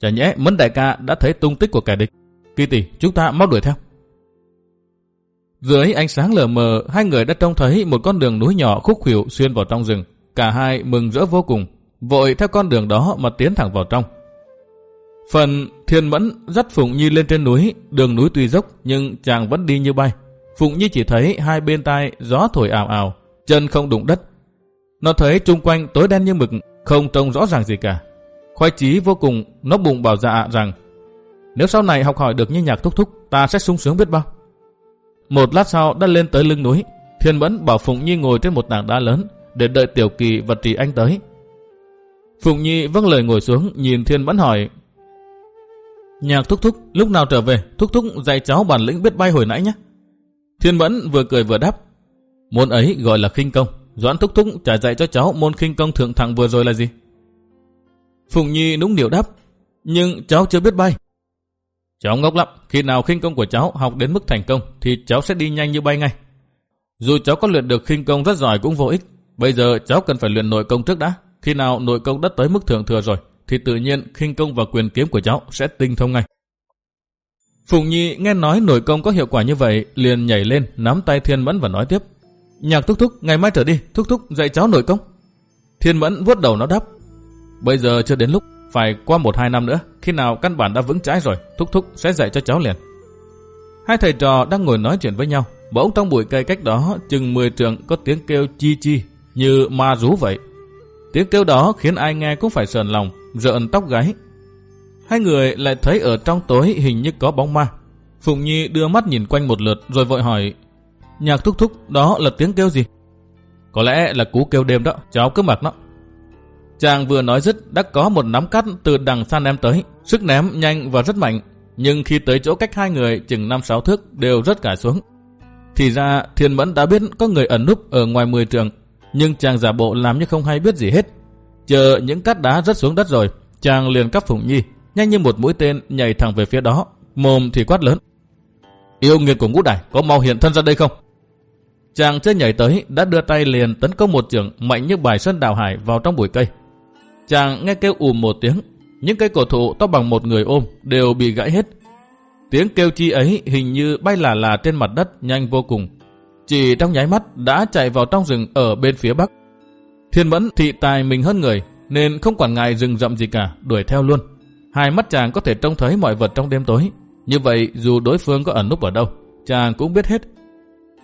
[SPEAKER 1] Chả nhẽ Mẫn đại ca đã thấy tung tích của kẻ địch. Kỳ tỷ, chúng ta mau đuổi theo. Dưới ánh sáng lờ mờ, hai người đã trông thấy một con đường núi nhỏ khúc khuỷu xuyên vào trong rừng. Cả hai mừng rỡ vô cùng, vội theo con đường đó mà tiến thẳng vào trong. Phần thiên mẫn dắt Phụng Nhi lên trên núi, đường núi tuy dốc nhưng chàng vẫn đi như bay. Phụng Nhi chỉ thấy hai bên tai gió thổi ảo ảo, chân không đụng đất. Nó thấy chung quanh tối đen như mực, không trông rõ ràng gì cả. Khoái chí vô cùng, nó bụng bảo dạ rằng nếu sau này học hỏi được như nhạc thúc thúc, ta sẽ sung sướng biết bao. Một lát sau đã lên tới lưng núi, Thiên Mẫn bảo Phụng Nhi ngồi trên một tảng đá lớn để đợi Tiểu Kỳ và Trì Anh tới. Phụng Nhi vâng lời ngồi xuống nhìn Thiên Mẫn hỏi Nhạc thúc thúc, lúc nào trở về, thúc thúc dạy cháu bản lĩnh biết bay hồi nãy nhé. Thiên Mẫn vừa cười vừa đáp. Môn ấy gọi là khinh công. Doãn thúc thúc trả dạy cho cháu môn khinh công thượng thẳng vừa rồi là gì? phụng Nhi núng điệu đáp. Nhưng cháu chưa biết bay. Cháu ngốc lắm, khi nào khinh công của cháu học đến mức thành công thì cháu sẽ đi nhanh như bay ngay. Dù cháu có luyện được khinh công rất giỏi cũng vô ích. Bây giờ cháu cần phải luyện nội công trước đã. Khi nào nội công đã tới mức thượng thừa rồi thì tự nhiên khinh công và quyền kiếm của cháu sẽ tinh thông ngay. Phùng Nhi nghe nói nội công có hiệu quả như vậy, liền nhảy lên, nắm tay Thiên Mẫn và nói tiếp. Nhạc thúc thúc, ngày mai trở đi, thúc thúc dạy cháu nội công. Thiên Mẫn vuốt đầu nó đáp. Bây giờ chưa đến lúc, phải qua một hai năm nữa, khi nào căn bản đã vững chãi rồi, thúc thúc sẽ dạy cho cháu liền. Hai thầy trò đang ngồi nói chuyện với nhau, bỗng trong bụi cây cách đó chừng 10 trường có tiếng kêu chi chi, như ma rú vậy. Tiếng kêu đó khiến ai nghe cũng phải sờn lòng, rợn tóc gáy. Hai người lại thấy ở trong tối hình như có bóng ma. Phụng Nhi đưa mắt nhìn quanh một lượt rồi vội hỏi, nhạc thúc thúc đó là tiếng kêu gì? Có lẽ là cú kêu đêm đó, cháu cứ mặc nó. Chàng vừa nói dứt đã có một nắm cắt từ đằng xa ném tới, sức ném nhanh và rất mạnh, nhưng khi tới chỗ cách hai người chừng 5-6 thước đều rất cả xuống. Thì ra Thiên Mẫn đã biết có người ẩn núp ở ngoài 10 trường, nhưng chàng giả bộ làm như không hay biết gì hết, Chờ những cát đá rất xuống đất rồi, chàng liền cắp Phụng Nhi, nhanh như một mũi tên nhảy thẳng về phía đó, mồm thì quát lớn. Yêu nghiệt của ngũ đại có mau hiện thân ra đây không? Chàng chưa nhảy tới, đã đưa tay liền tấn công một trường mạnh như bài sơn đào hải vào trong bụi cây. Chàng nghe kêu ùm một tiếng, những cây cổ thụ to bằng một người ôm đều bị gãy hết. Tiếng kêu chi ấy hình như bay là là trên mặt đất nhanh vô cùng. Chỉ trong nháy mắt đã chạy vào trong rừng ở bên phía bắc. Thiên Mẫn thị tài mình hơn người, nên không quản ngại rừng rậm gì cả, đuổi theo luôn. Hai mắt chàng có thể trông thấy mọi vật trong đêm tối. Như vậy, dù đối phương có ẩn núp ở đâu, chàng cũng biết hết.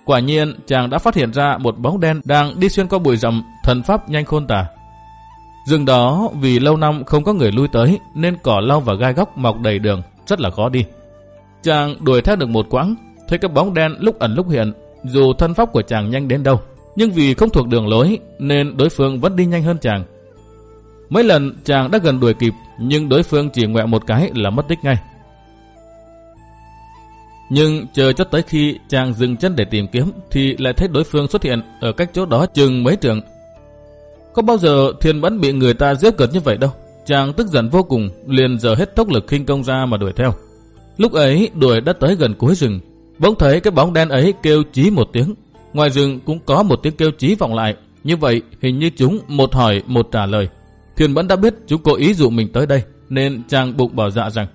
[SPEAKER 1] Quả nhiên, chàng đã phát hiện ra một bóng đen đang đi xuyên qua bụi rậm, thần pháp nhanh khôn tả. Rừng đó vì lâu năm không có người lui tới nên cỏ lau và gai góc mọc đầy đường, rất là khó đi. Chàng đuổi theo được một quãng, thấy cái bóng đen lúc ẩn lúc hiện, dù thân pháp của chàng nhanh đến đâu, nhưng vì không thuộc đường lối nên đối phương vẫn đi nhanh hơn chàng. Mấy lần chàng đã gần đuổi kịp nhưng đối phương chỉ ngoẹ một cái là mất tích ngay. Nhưng chờ cho tới khi chàng dừng chân để tìm kiếm thì lại thấy đối phương xuất hiện ở cách chỗ đó chừng mấy trường. Có bao giờ thiên vẫn bị người ta giết cợt như vậy đâu. Chàng tức giận vô cùng, liền giờ hết tốc lực khinh công ra mà đuổi theo. Lúc ấy, đuổi đã tới gần cuối rừng. Bỗng thấy cái bóng đen ấy kêu chí một tiếng Ngoài rừng cũng có một tiếng kêu chí vọng lại. Như vậy, hình như chúng một hỏi, một trả lời. Thiên Mẫn đã biết chúng cố ý dụ mình tới đây. Nên chàng bụng bảo dạ rằng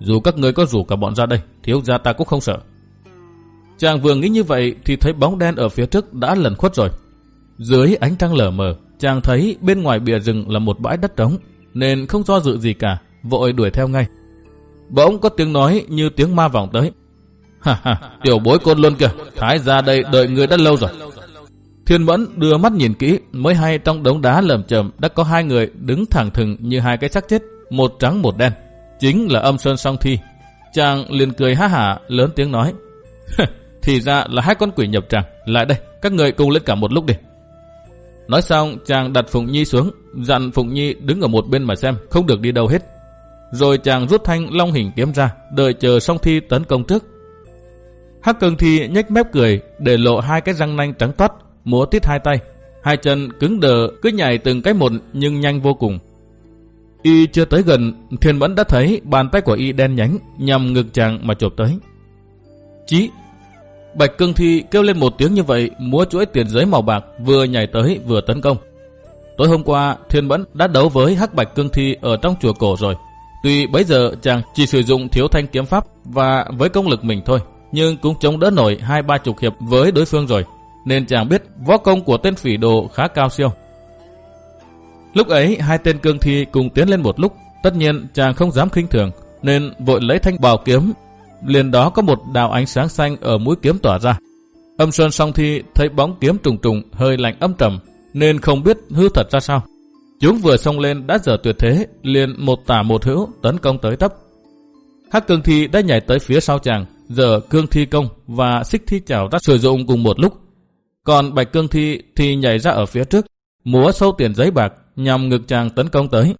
[SPEAKER 1] Dù các người có rủ cả bọn ra đây, Thiếu gia ta cũng không sợ Chàng vừa nghĩ như vậy thì thấy bóng đen ở phía trước đã lần khuất rồi. Dưới ánh trăng lờ mờ, chàng thấy bên ngoài bìa rừng là một bãi đất trống, nên không do dự gì cả, vội đuổi theo ngay. Bỗng có tiếng nói như tiếng ma vọng tới. Ha ha, tiểu bối côn luôn kìa, thái ra đây đợi người đã lâu rồi. Thiên Mẫn đưa mắt nhìn kỹ, mới hay trong đống đá lởm chởm đã có hai người đứng thẳng thừng như hai cái xác chết, một trắng một đen. Chính là âm sơn song thi. Chàng liền cười ha hả, lớn tiếng nói. [laughs] Thì ra là hai con quỷ nhập tràng, lại đây, các người cùng lên cả một lúc đi. Nói xong, chàng đặt Phụng Nhi xuống, dặn Phụng Nhi đứng ở một bên mà xem, không được đi đâu hết. Rồi chàng rút thanh long hình kiếm ra, đợi chờ song thi tấn công trước. Hắc cường thi nhếch mép cười, để lộ hai cái răng nanh trắng toát, múa tít hai tay. Hai chân cứng đờ, cứ nhảy từng cái một nhưng nhanh vô cùng. Y chưa tới gần, Thiên Mẫn đã thấy bàn tay của Y đen nhánh nhằm ngực chàng mà chộp tới. Chí! Bạch Cương Thi kêu lên một tiếng như vậy, múa chuỗi tiền giấy màu bạc vừa nhảy tới vừa tấn công. Tối hôm qua, Thiên Mẫn đã đấu với Hắc Bạch Cương Thi ở trong chùa cổ rồi. Tuy bấy giờ chàng chỉ sử dụng thiếu thanh kiếm pháp và với công lực mình thôi, nhưng cũng chống đỡ nổi hai ba chục hiệp với đối phương rồi, nên chàng biết võ công của tên phỉ đồ khá cao siêu. Lúc ấy hai tên cương thi cùng tiến lên một lúc, tất nhiên chàng không dám khinh thường, nên vội lấy thanh bào kiếm. Liền đó có một đạo ánh sáng xanh ở mũi kiếm tỏa ra. Âm Sơn song thi thấy bóng kiếm trùng trùng hơi lạnh âm trầm, nên không biết hư thật ra sao. Chúng vừa xông lên đã giờ tuyệt thế, liền một tả một hữu tấn công tới tấp. Hắc cương thi đã nhảy tới phía sau chàng, giờ cương thi công và xích thi chảo đã sử dụng cùng một lúc. Còn bạch cương thi thì nhảy ra ở phía trước, múa sâu tiền giấy bạc nhằm ngực chàng tấn công tới.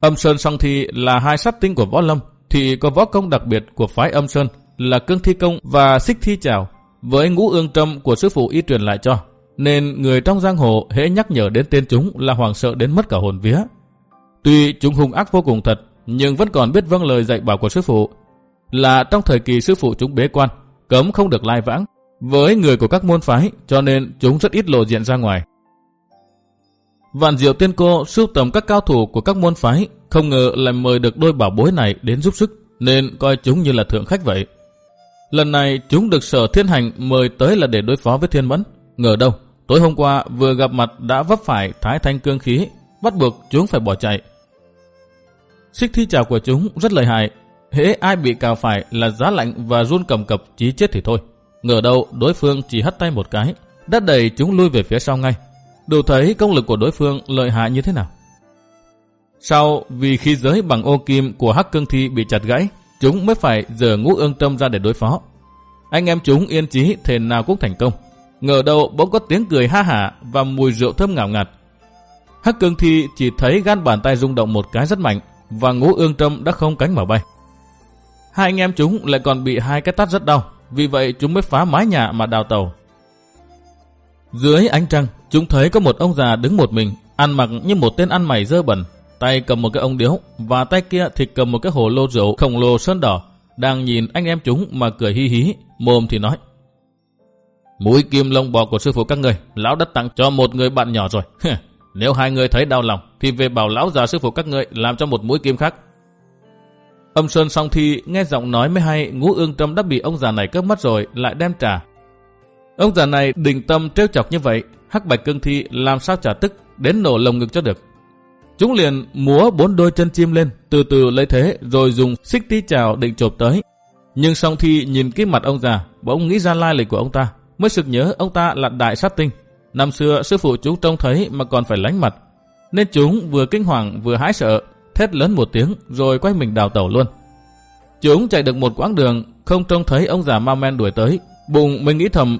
[SPEAKER 1] Âm Sơn song thi là hai sát tinh của võ lâm, thì có võ công đặc biệt của phái âm Sơn là cương thi công và xích thi trào với ngũ ương trâm của sư phụ y truyền lại cho. Nên người trong giang hồ hễ nhắc nhở đến tên chúng là hoàng sợ đến mất cả hồn vía. Tuy chúng hung ác vô cùng thật, nhưng vẫn còn biết vâng lời dạy bảo của sư phụ. Là trong thời kỳ sư phụ chúng bế quan, cấm không được lai vãng. Với người của các môn phái, cho nên chúng rất ít lộ diện ra ngoài. Vạn Diệu Tiên Cô sưu tầm các cao thủ của các môn phái, không ngờ lại mời được đôi bảo bối này đến giúp sức, nên coi chúng như là thượng khách vậy. Lần này chúng được sở thiên hành mời tới là để đối phó với thiên mẫn. Ngờ đâu, tối hôm qua vừa gặp mặt đã vấp phải thái thanh cương khí, bắt buộc chúng phải bỏ chạy. Xích thi trào của chúng rất lợi hại, hễ ai bị cào phải là giá lạnh và run cầm cập chí chết thì thôi. Ngờ đâu đối phương chỉ hất tay một cái, đã đẩy chúng lui về phía sau ngay đủ thấy công lực của đối phương lợi hại như thế nào. Sau vì khi giới bằng ô kim của Hắc Cương Thi bị chặt gãy, chúng mới phải giờ ngũ ương tâm ra để đối phó. Anh em chúng yên chí thế nào cũng thành công. Ngờ đâu bỗng có tiếng cười ha hả và mùi rượu thơm ngào ngạt. Hắc Cương Thi chỉ thấy gan bàn tay rung động một cái rất mạnh và ngũ ương trâm đã không cánh mà bay. Hai anh em chúng lại còn bị hai cái tát rất đau, vì vậy chúng mới phá mái nhà mà đào tàu. Dưới ánh trăng, chúng thấy có một ông già đứng một mình, ăn mặc như một tên ăn mày dơ bẩn, tay cầm một cái ông điếu và tay kia thì cầm một cái hồ lô rượu khổng lồ sơn đỏ, đang nhìn anh em chúng mà cười hí hí, mồm thì nói. Mũi kim lông bò của sư phụ các người, lão đã tặng cho một người bạn nhỏ rồi. Nếu hai người thấy đau lòng, thì về bảo lão già sư phụ các người làm cho một mũi kim khác. Âm Sơn xong thi nghe giọng nói mới hay ngũ ương trâm đã bị ông già này cướp mất rồi, lại đem trả. Ông già này định tâm trêu chọc như vậy, hắc bạch cương thi làm sao trả tức đến nổ lồng ngực cho được. Chúng liền múa bốn đôi chân chim lên, từ từ lấy thế rồi dùng xích tí chào định chộp tới. Nhưng song thi nhìn cái mặt ông già, bỗng nghĩ ra lai lịch của ông ta, mới sực nhớ ông ta là đại sát tinh. Năm xưa sư phụ chúng trông thấy mà còn phải lánh mặt. Nên chúng vừa kinh hoàng vừa hái sợ, thét lớn một tiếng rồi quay mình đào tẩu luôn. Chúng chạy được một quãng đường, không trông thấy ông già ma men đuổi tới. Bùng mình nghĩ thầm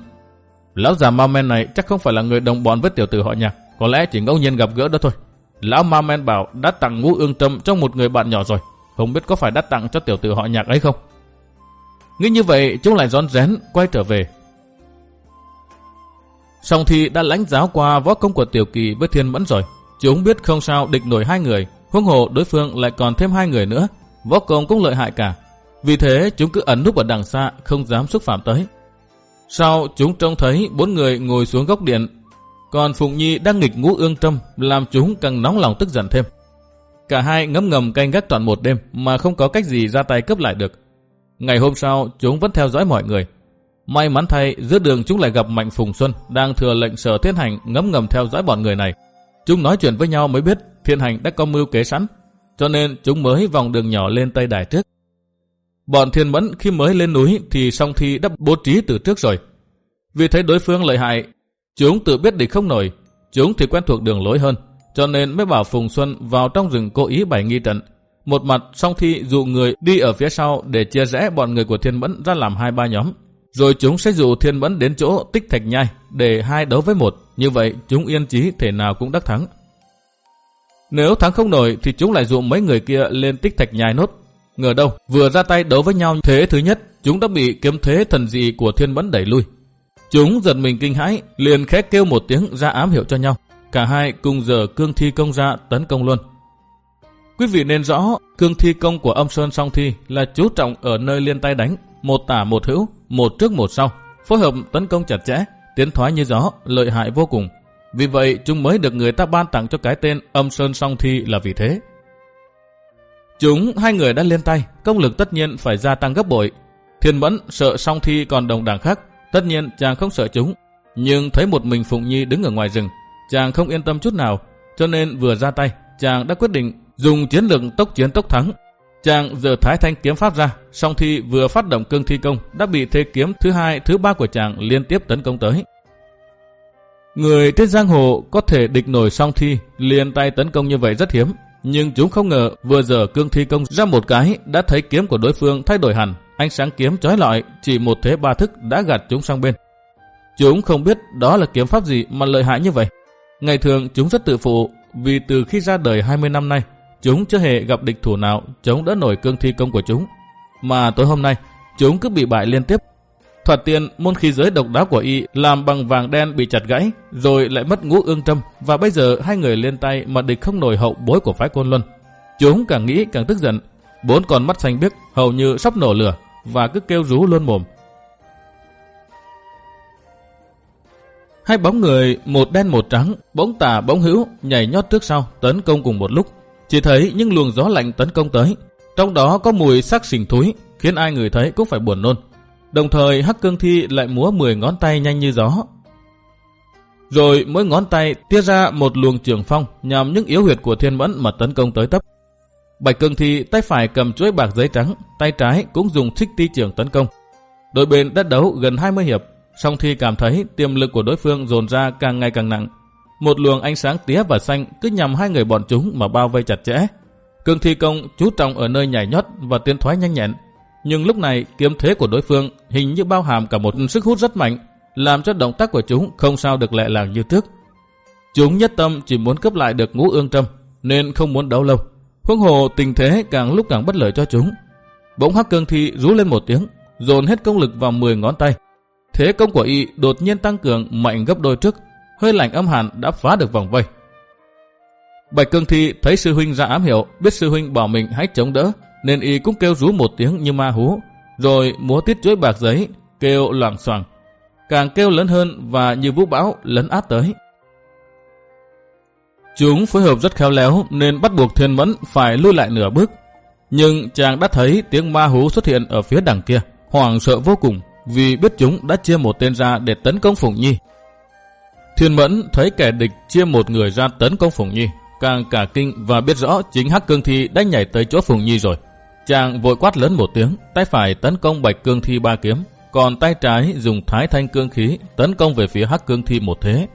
[SPEAKER 1] Lão già ma men này chắc không phải là người đồng bọn với tiểu tử họ nhạc, có lẽ chỉ ngẫu nhiên gặp gỡ đó thôi. Lão ma men bảo đã tặng ngũ ương trâm cho một người bạn nhỏ rồi, không biết có phải đã tặng cho tiểu tử họ nhạc ấy không. Nghĩ như vậy chúng lại rón rén quay trở về. Song thi đã lãnh giáo qua võ công của tiểu kỳ với thiên mẫn rồi. Chúng biết không sao địch nổi hai người, huống hồ đối phương lại còn thêm hai người nữa. Võ công cũng lợi hại cả. Vì thế chúng cứ ẩn núp ở đằng xa, không dám xúc phạm tới. Sau chúng trông thấy bốn người ngồi xuống góc điện, còn Phụng Nhi đang nghịch ngũ ương trâm làm chúng càng nóng lòng tức giận thêm. Cả hai ngấm ngầm canh gác toàn một đêm mà không có cách gì ra tay cướp lại được. Ngày hôm sau chúng vẫn theo dõi mọi người. May mắn thay, giữa đường chúng lại gặp Mạnh Phùng Xuân, đang thừa lệnh sở thiên hành ngấm ngầm theo dõi bọn người này. Chúng nói chuyện với nhau mới biết thiên hành đã có mưu kế sẵn, cho nên chúng mới vòng đường nhỏ lên Tây Đài trước. Bọn thiên mẫn khi mới lên núi thì song thi đã bố trí từ trước rồi. Vì thấy đối phương lợi hại, chúng tự biết địch không nổi, chúng thì quen thuộc đường lối hơn, cho nên mới bảo Phùng Xuân vào trong rừng cố ý bày nghi trận. Một mặt song thi dụ người đi ở phía sau để chia rẽ bọn người của thiên mẫn ra làm hai ba nhóm. Rồi chúng sẽ dụ thiên mẫn đến chỗ tích thạch nhai để hai đấu với một. Như vậy chúng yên chí thể nào cũng đắc thắng. Nếu thắng không nổi thì chúng lại dụ mấy người kia lên tích thạch nhai nốt. Ngờ đâu, vừa ra tay đấu với nhau thế thứ nhất, chúng đã bị kiếm thế thần dị của thiên mẫn đẩy lui. Chúng giật mình kinh hãi, liền khẽ kêu một tiếng ra ám hiệu cho nhau. Cả hai cùng giờ cương thi công ra tấn công luôn. Quý vị nên rõ, cương thi công của âm Sơn song thi là chú trọng ở nơi liên tay đánh, một tả một hữu, một trước một sau, phối hợp tấn công chặt chẽ, tiến thoái như gió, lợi hại vô cùng. Vì vậy chúng mới được người ta ban tặng cho cái tên âm Sơn song thi là vì thế. Chúng hai người đã liên tay, công lực tất nhiên phải gia tăng gấp bội. Thiên Mẫn sợ song thi còn đồng đảng khác, tất nhiên chàng không sợ chúng. Nhưng thấy một mình Phụng Nhi đứng ở ngoài rừng, chàng không yên tâm chút nào, cho nên vừa ra tay, chàng đã quyết định dùng chiến lược tốc chiến tốc thắng. Chàng giờ thái thanh kiếm pháp ra, song thi vừa phát động cương thi công đã bị thế kiếm thứ hai, thứ ba của chàng liên tiếp tấn công tới. Người trên giang hồ có thể địch nổi song thi, liền tay tấn công như vậy rất hiếm, nhưng chúng không ngờ, vừa giờ cương thi công ra một cái, đã thấy kiếm của đối phương thay đổi hẳn. Ánh sáng kiếm chói lọi, chỉ một thế ba thức đã gạt chúng sang bên. Chúng không biết đó là kiếm pháp gì mà lợi hại như vậy. Ngày thường chúng rất tự phụ, vì từ khi ra đời 20 năm nay, chúng chưa hề gặp địch thủ nào chống đỡ nổi cương thi công của chúng. Mà tối hôm nay, chúng cứ bị bại liên tiếp. Thoạt tiên môn khí giới độc đáo của y làm bằng vàng đen bị chặt gãy rồi lại mất ngũ ương trâm và bây giờ hai người lên tay mà địch không nổi hậu bối của phái côn luân. Chúng càng nghĩ càng tức giận bốn con mắt xanh biếc hầu như sắp nổ lửa và cứ kêu rú luôn mồm. Hai bóng người, một đen một trắng, bóng tà bóng hữu, nhảy nhót trước sau, tấn công cùng một lúc. Chỉ thấy những luồng gió lạnh tấn công tới. Trong đó có mùi sắc sình thúi, khiến ai người thấy cũng phải buồn nôn. Đồng thời Hắc Cương Thi lại múa 10 ngón tay nhanh như gió. Rồi mỗi ngón tay tiết ra một luồng trường phong nhằm những yếu huyệt của thiên mẫn mà tấn công tới tấp. Bạch Cương Thi tay phải cầm chuỗi bạc giấy trắng, tay trái cũng dùng thích ti trường tấn công. Đội bên đã đấu gần 20 hiệp, song Thi cảm thấy tiềm lực của đối phương dồn ra càng ngày càng nặng. Một luồng ánh sáng tía và xanh cứ nhằm hai người bọn chúng mà bao vây chặt chẽ. Cương Thi công chú trọng ở nơi nhảy nhót và tiến thoái nhanh nhẹn. Nhưng lúc này kiếm thế của đối phương hình như bao hàm cả một sức hút rất mạnh, làm cho động tác của chúng không sao được lẹ làng như trước. Chúng nhất tâm chỉ muốn cướp lại được ngũ ương trâm, nên không muốn đấu lâu. Huống hồ tình thế càng lúc càng bất lợi cho chúng. Bỗng Hắc Cương Thi rú lên một tiếng, dồn hết công lực vào 10 ngón tay. Thế công của y đột nhiên tăng cường mạnh gấp đôi trước, hơi lạnh âm hàn đã phá được vòng vây. Bạch Cương Thi thấy sư huynh ra ám hiệu, biết sư huynh bảo mình hãy chống đỡ, nên y cũng kêu rú một tiếng như ma hú, rồi múa tiết chuỗi bạc giấy, kêu loảng xoảng. Càng kêu lớn hơn và như vũ bão lấn át tới. Chúng phối hợp rất khéo léo nên bắt buộc thiên mẫn phải lui lại nửa bước. Nhưng chàng đã thấy tiếng ma hú xuất hiện ở phía đằng kia, hoảng sợ vô cùng vì biết chúng đã chia một tên ra để tấn công Phùng Nhi. Thiên mẫn thấy kẻ địch chia một người ra tấn công Phùng Nhi, càng cả kinh và biết rõ chính Hắc Cương Thi đã nhảy tới chỗ Phùng Nhi rồi. Chàng vội quát lớn một tiếng, tay phải tấn công Bạch Cương Thi ba kiếm, còn tay trái dùng Thái Thanh Cương Khí tấn công về phía Hắc Cương Thi một thế.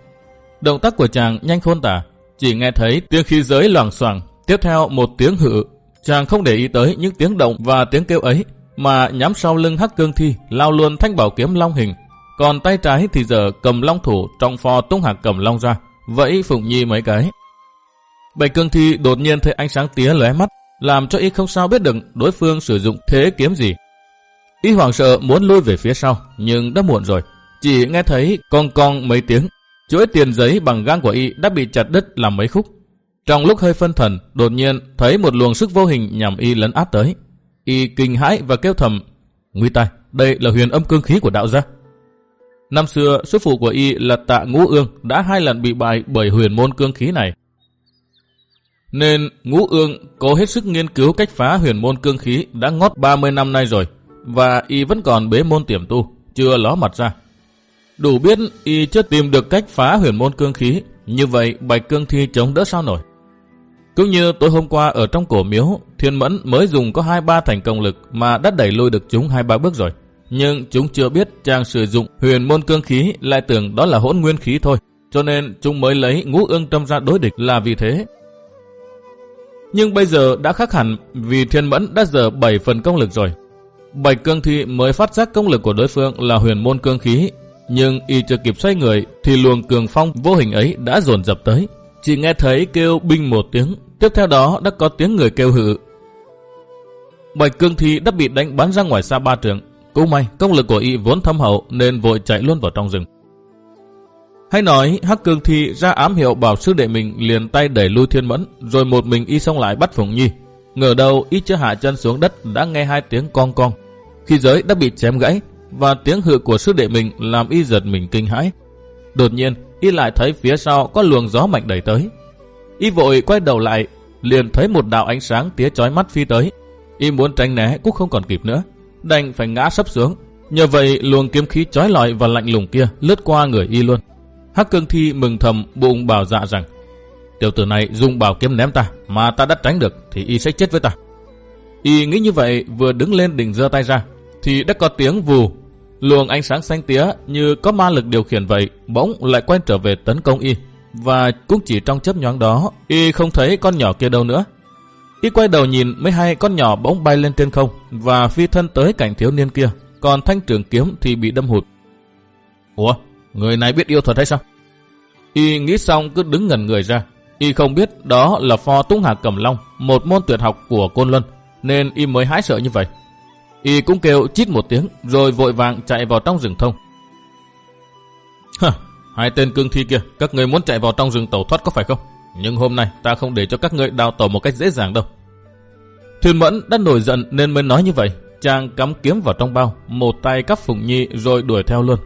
[SPEAKER 1] Động tác của chàng nhanh khôn tả, chỉ nghe thấy tiếng khí giới loảng xoảng, tiếp theo một tiếng hự. Chàng không để ý tới những tiếng động và tiếng kêu ấy, mà nhắm sau lưng hắc cương thi lao luôn thanh bảo kiếm long hình. Còn tay trái thì giờ cầm long thủ trong pho tung hạc cầm long ra, vẫy Phụng Nhi mấy cái. Bạch cương thi đột nhiên thấy ánh sáng tía lóe mắt, làm cho y không sao biết được đối phương sử dụng thế kiếm gì. Y hoảng sợ muốn lui về phía sau, nhưng đã muộn rồi. Chỉ nghe thấy con con mấy tiếng, chuỗi tiền giấy bằng gang của y đã bị chặt đứt làm mấy khúc. Trong lúc hơi phân thần, đột nhiên thấy một luồng sức vô hình nhằm y lấn áp tới. Y kinh hãi và kêu thầm, Nguy tai, đây là huyền âm cương khí của đạo gia. Năm xưa, sư phụ của y là tạ ngũ ương đã hai lần bị bại bởi huyền môn cương khí này. Nên ngũ ương cố hết sức nghiên cứu cách phá huyền môn cương khí đã ngót 30 năm nay rồi, và y vẫn còn bế môn tiềm tu, chưa ló mặt ra. Đủ biết y chưa tìm được cách phá huyền môn cương khí, như vậy bạch cương thi chống đỡ sao nổi. Cũng như tối hôm qua ở trong cổ miếu, thiên mẫn mới dùng có hai ba thành công lực mà đã đẩy lùi được chúng hai ba bước rồi. Nhưng chúng chưa biết chàng sử dụng huyền môn cương khí lại tưởng đó là hỗn nguyên khí thôi. Cho nên chúng mới lấy ngũ ương tâm ra đối địch là vì thế. Nhưng bây giờ đã khác hẳn vì thiên mẫn đã dở 7 phần công lực rồi. Bạch cương thi mới phát giác công lực của đối phương là huyền môn cương khí. Nhưng y chưa kịp xoay người thì luồng cường phong vô hình ấy đã dồn dập tới. Chỉ nghe thấy kêu binh một tiếng, tiếp theo đó đã có tiếng người kêu hự. Bạch cương thi đã bị đánh bắn ra ngoài xa ba trường. Cũng may công lực của y vốn thâm hậu nên vội chạy luôn vào trong rừng. Hay nói Hắc Cương Thi ra ám hiệu bảo sư đệ mình liền tay đẩy lui thiên mẫn, rồi một mình y xông lại bắt Phùng Nhi. Ngờ đầu y chưa hạ chân xuống đất đã nghe hai tiếng con con. Khi giới đã bị chém gãy, và tiếng hự của sư đệ mình làm y giật mình kinh hãi. Đột nhiên, y lại thấy phía sau có luồng gió mạnh đẩy tới. Y vội quay đầu lại, liền thấy một đạo ánh sáng tía chói mắt phi tới. Y muốn tránh né cũng không còn kịp nữa, đành phải ngã sấp xuống. Nhờ vậy luồng kiếm khí chói lọi và lạnh lùng kia lướt qua người y luôn. Hắc cương thi mừng thầm bụng bảo dạ rằng, Tiểu tử này dùng bảo kiếm ném ta, Mà ta đã tránh được thì y sẽ chết với ta. Y nghĩ như vậy, vừa đứng lên định giơ tay ra, Thì đã có tiếng vù. Luồng ánh sáng xanh tía như có ma lực điều khiển vậy, Bỗng lại quay trở về tấn công y. Và cũng chỉ trong chớp nhoáng đó, Y không thấy con nhỏ kia đâu nữa. Y quay đầu nhìn mấy hai con nhỏ bỗng bay lên trên không, Và phi thân tới cảnh thiếu niên kia, Còn thanh trường kiếm thì bị đâm hụt. Ủa Người này biết yêu thuật hay sao? Y nghĩ xong cứ đứng ngẩn người ra. Y không biết đó là pho túng hạc cầm long, một môn tuyệt học của Côn Luân, nên Y mới hái sợ như vậy. Y cũng kêu chít một tiếng, rồi vội vàng chạy vào trong rừng thông. Hả, hai tên cương thi kia, các người muốn chạy vào trong rừng tẩu thoát có phải không? Nhưng hôm nay ta không để cho các người đào tẩu một cách dễ dàng đâu. Thuyền Mẫn đã nổi giận nên mới nói như vậy. Chàng cắm kiếm vào trong bao, một tay cắp Phùng Nhi rồi đuổi theo luôn.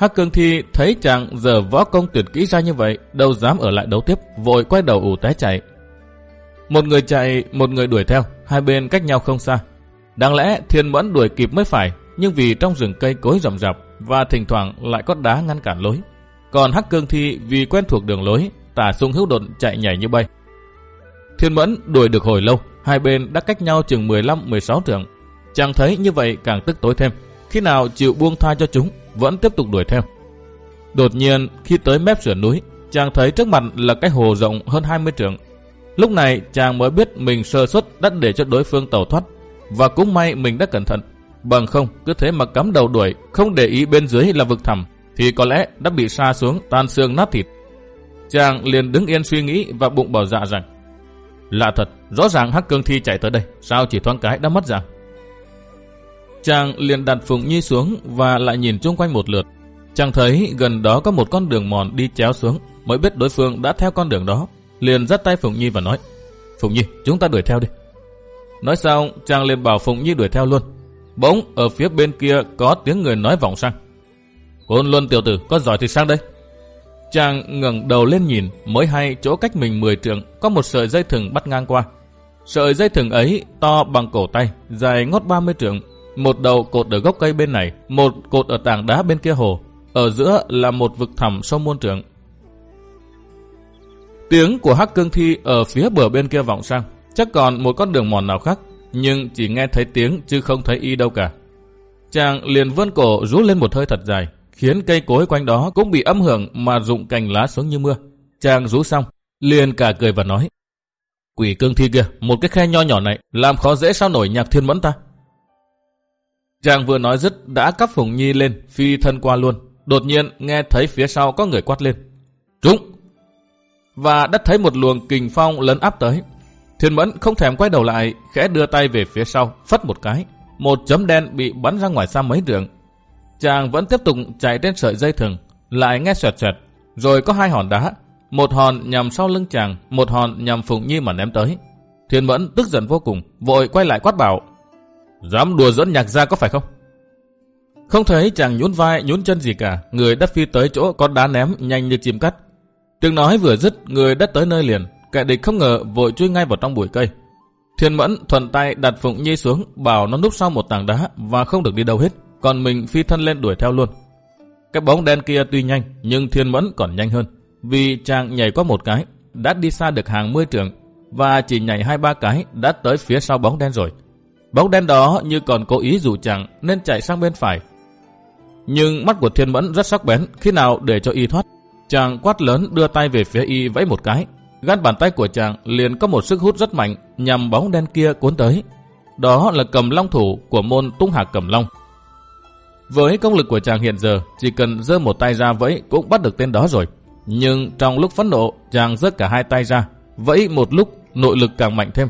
[SPEAKER 1] Hắc Cương Thi thấy chàng giờ võ công tuyệt kỹ ra như vậy, đâu dám ở lại đấu tiếp, vội quay đầu ủ té chạy. Một người chạy, một người đuổi theo, hai bên cách nhau không xa. Đáng lẽ Thiên Mẫn đuổi kịp mới phải, nhưng vì trong rừng cây cối rậm rạp và thỉnh thoảng lại có đá ngăn cản lối. Còn Hắc Cương Thi vì quen thuộc đường lối, tả sung hữu đột chạy nhảy như bay. Thiên Mẫn đuổi được hồi lâu, hai bên đã cách nhau chừng 15-16 trượng. Chàng thấy như vậy càng tức tối thêm. Khi nào chịu buông tha cho chúng, vẫn tiếp tục đuổi theo. Đột nhiên, khi tới mép sườn núi, chàng thấy trước mặt là cái hồ rộng hơn 20 trượng. Lúc này, chàng mới biết mình sơ suất đã để cho đối phương tàu thoát. Và cũng may mình đã cẩn thận. Bằng không, cứ thế mà cắm đầu đuổi, không để ý bên dưới là vực thẳm, thì có lẽ đã bị sa xuống tan xương nát thịt. Chàng liền đứng yên suy nghĩ và bụng bảo dạ rằng Lạ thật, rõ ràng Hắc Cương Thi chạy tới đây, sao chỉ thoáng cái đã mất dạng. Chàng liền đặt Phụng Nhi xuống và lại nhìn chung quanh một lượt. Chàng thấy gần đó có một con đường mòn đi chéo xuống, mới biết đối phương đã theo con đường đó. Liền dắt tay Phụng Nhi và nói, Phụng Nhi, chúng ta đuổi theo đi. Nói xong, chàng liền bảo Phụng Nhi đuổi theo luôn. Bỗng, ở phía bên kia có tiếng người nói vọng sang. Côn Luân tiểu tử, có giỏi thì sang đây. Chàng ngẩng đầu lên nhìn, mới hay chỗ cách mình 10 trượng có một sợi dây thừng bắt ngang qua. Sợi dây thừng ấy to bằng cổ tay, dài ngót 30 trượng, một đầu cột ở gốc cây bên này, một cột ở tảng đá bên kia hồ. Ở giữa là một vực thẳm sâu muôn trượng. Tiếng của Hắc Cương Thi ở phía bờ bên kia vọng sang. Chắc còn một con đường mòn nào khác, nhưng chỉ nghe thấy tiếng chứ không thấy y đâu cả. Chàng liền vươn cổ rú lên một hơi thật dài, khiến cây cối quanh đó cũng bị âm hưởng mà rụng cành lá xuống như mưa. Chàng rú xong, liền cả cười và nói. Quỷ cương thi kia, một cái khe nho nhỏ này, làm khó dễ sao nổi nhạc thiên mẫn ta. Chàng vừa nói dứt đã cắp Phùng Nhi lên, phi thân qua luôn. Đột nhiên nghe thấy phía sau có người quát lên. Trúng! Và đã thấy một luồng kình phong lấn áp tới. Thiên Mẫn không thèm quay đầu lại, khẽ đưa tay về phía sau, phất một cái. Một chấm đen bị bắn ra ngoài xa mấy đường. Chàng vẫn tiếp tục chạy trên sợi dây thừng, lại nghe xoẹt xoẹt. Rồi có hai hòn đá, một hòn nhằm sau lưng chàng, một hòn nhằm Phùng Nhi mà ném tới. Thiên Mẫn tức giận vô cùng, vội quay lại quát bảo. Dám đùa dẫn nhạc ra có phải không? Không thấy chàng nhún vai nhún chân gì cả, người đã phi tới chỗ có đá ném nhanh như chim cắt. Tiếng nói vừa dứt, người đã tới nơi liền, kẻ địch không ngờ vội chui ngay vào trong bụi cây. Thiên Mẫn thuận tay đặt Phụng Nhi xuống, bảo nó núp sau một tảng đá và không được đi đâu hết, còn mình phi thân lên đuổi theo luôn. Cái bóng đen kia tuy nhanh, nhưng Thiên Mẫn còn nhanh hơn, vì chàng nhảy qua một cái, đã đi xa được hàng mươi trường, và chỉ nhảy hai ba cái đã tới phía sau bóng đen rồi. Bóng đen đó như còn cố ý dụ chẳng nên chạy sang bên phải. Nhưng mắt của Thiên Mẫn rất sắc bén khi nào để cho y thoát. Chàng quát lớn đưa tay về phía y vẫy một cái. gắt bàn tay của chàng liền có một sức hút rất mạnh nhằm bóng đen kia cuốn tới. Đó là cầm long thủ của môn tung hạc cầm long. Với công lực của chàng hiện giờ, chỉ cần giơ một tay ra vẫy cũng bắt được tên đó rồi. Nhưng trong lúc phẫn nộ, chàng giơ cả hai tay ra, vẫy một lúc, nội lực càng mạnh thêm.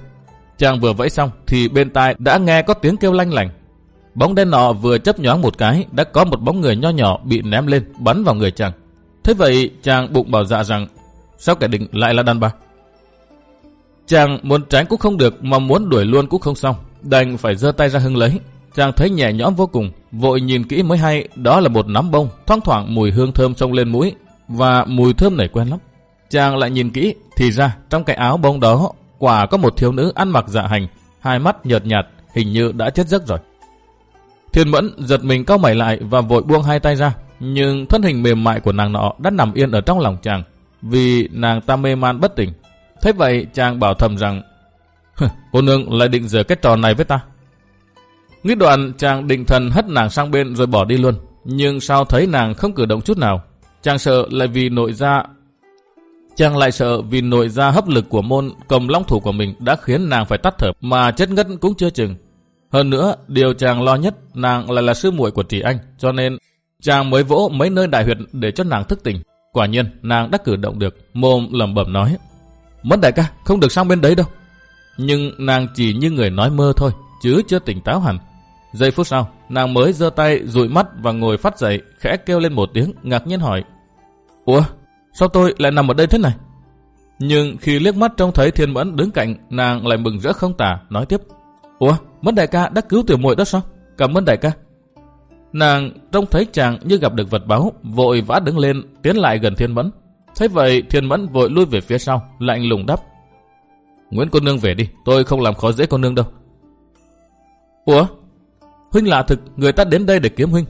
[SPEAKER 1] Chàng vừa vẫy xong thì bên tai đã nghe có tiếng kêu lanh lành. Bóng đen nọ vừa chấp nhoáng một cái, đã có một bóng người nho nhỏ bị ném lên, bắn vào người chàng. Thế vậy, chàng bụng bảo dạ rằng, sao kẻ địch lại là đàn bà? Chàng muốn tránh cũng không được, mà muốn đuổi luôn cũng không xong, đành phải giơ tay ra hưng lấy. Chàng thấy nhẹ nhõm vô cùng, vội nhìn kỹ mới hay đó là một nắm bông, thoang thoảng mùi hương thơm xông lên mũi, và mùi thơm này quen lắm. Chàng lại nhìn kỹ, thì ra trong cái áo bông đó quả có một thiếu nữ ăn mặc dạ hành, hai mắt nhợt nhạt, hình như đã chết giấc rồi. Thiên Mẫn giật mình cao mày lại và vội buông hai tay ra, nhưng thân hình mềm mại của nàng nọ đã nằm yên ở trong lòng chàng, vì nàng ta mê man bất tỉnh. Thế vậy chàng bảo thầm rằng, cô nương lại định giờ cái trò này với ta. Nghĩ đoạn chàng định thần hất nàng sang bên rồi bỏ đi luôn, nhưng sao thấy nàng không cử động chút nào. Chàng sợ lại vì nội ra Chàng lại sợ vì nội ra hấp lực của môn cầm long thủ của mình đã khiến nàng phải tắt thở mà chết ngất cũng chưa chừng. Hơn nữa, điều chàng lo nhất nàng lại là sư muội của Trì Anh, cho nên chàng mới vỗ mấy nơi đại huyệt để cho nàng thức tỉnh. Quả nhiên, nàng đã cử động được, mồm lẩm bẩm nói. Mất đại ca, không được sang bên đấy đâu. Nhưng nàng chỉ như người nói mơ thôi, chứ chưa tỉnh táo hẳn. Giây phút sau, nàng mới giơ tay, dụi mắt và ngồi phát dậy, khẽ kêu lên một tiếng, ngạc nhiên hỏi. Ủa, sao tôi lại nằm ở đây thế này? Nhưng khi liếc mắt trông thấy Thiên Mẫn đứng cạnh, nàng lại mừng rỡ không tả, nói tiếp. Ủa, Mẫn đại ca đã cứu tiểu muội đó sao? Cảm ơn đại ca. Nàng trông thấy chàng như gặp được vật báo, vội vã đứng lên, tiến lại gần Thiên Mẫn. Thấy vậy, Thiên Mẫn vội lui về phía sau, lạnh lùng đáp. Nguyễn cô nương về đi, tôi không làm khó dễ cô nương đâu. Ủa? Huynh lạ thực, người ta đến đây để kiếm Huynh.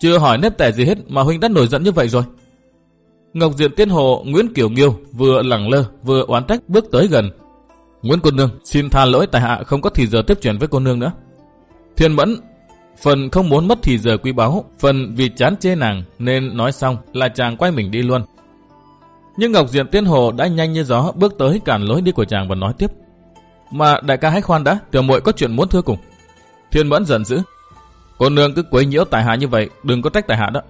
[SPEAKER 1] Chưa hỏi nếp tẻ gì hết mà Huynh đã nổi giận như vậy rồi. Ngọc Diện Tiên Hồ Nguyễn Kiều Nghiêu vừa lẳng lơ vừa oán trách bước tới gần. Nguyễn cô nương xin tha lỗi tại hạ không có thì giờ tiếp chuyện với cô nương nữa. Thiên Mẫn phần không muốn mất thì giờ quý báu, phần vì chán chê nàng nên nói xong là chàng quay mình đi luôn. Nhưng Ngọc Diện Tiên Hồ đã nhanh như gió bước tới cản lối đi của chàng và nói tiếp. Mà đại ca hãy khoan đã, tiểu muội có chuyện muốn thưa cùng. Thiên Mẫn giận dữ. Cô nương cứ quấy nhiễu tại hạ như vậy, đừng có trách tại hạ đó.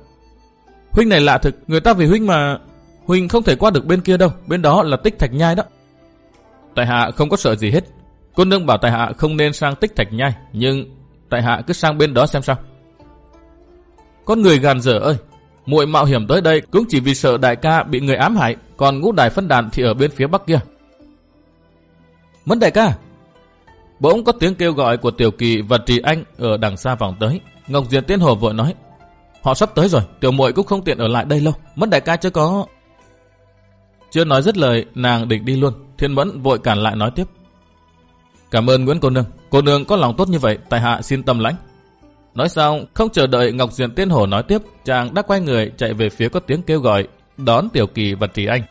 [SPEAKER 1] Huynh này lạ thực, người ta vì Huynh mà... Huynh không thể qua được bên kia đâu, bên đó là tích thạch nhai đó. Tại hạ không có sợ gì hết. Cô nương bảo tại hạ không nên sang tích thạch nhai, nhưng tại hạ cứ sang bên đó xem sao. Con người gàn dở ơi, muội mạo hiểm tới đây cũng chỉ vì sợ đại ca bị người ám hại, còn ngũ đài phân đàn thì ở bên phía bắc kia. Mất đại ca! Bỗng có tiếng kêu gọi của Tiểu Kỳ và Trì Anh ở đằng xa vòng tới. Ngọc Diên Tiên Hồ vội nói, Họ sắp tới rồi, tiểu muội cũng không tiện ở lại đây lâu. Mất đại ca chưa có... Chưa nói dứt lời, nàng định đi luôn. Thiên Mẫn vội cản lại nói tiếp. Cảm ơn Nguyễn cô nương. Cô nương có lòng tốt như vậy, tại hạ xin tâm lãnh. Nói xong, không chờ đợi Ngọc Diện Tiên Hổ nói tiếp, chàng đã quay người chạy về phía có tiếng kêu gọi, đón Tiểu Kỳ và Trì Anh.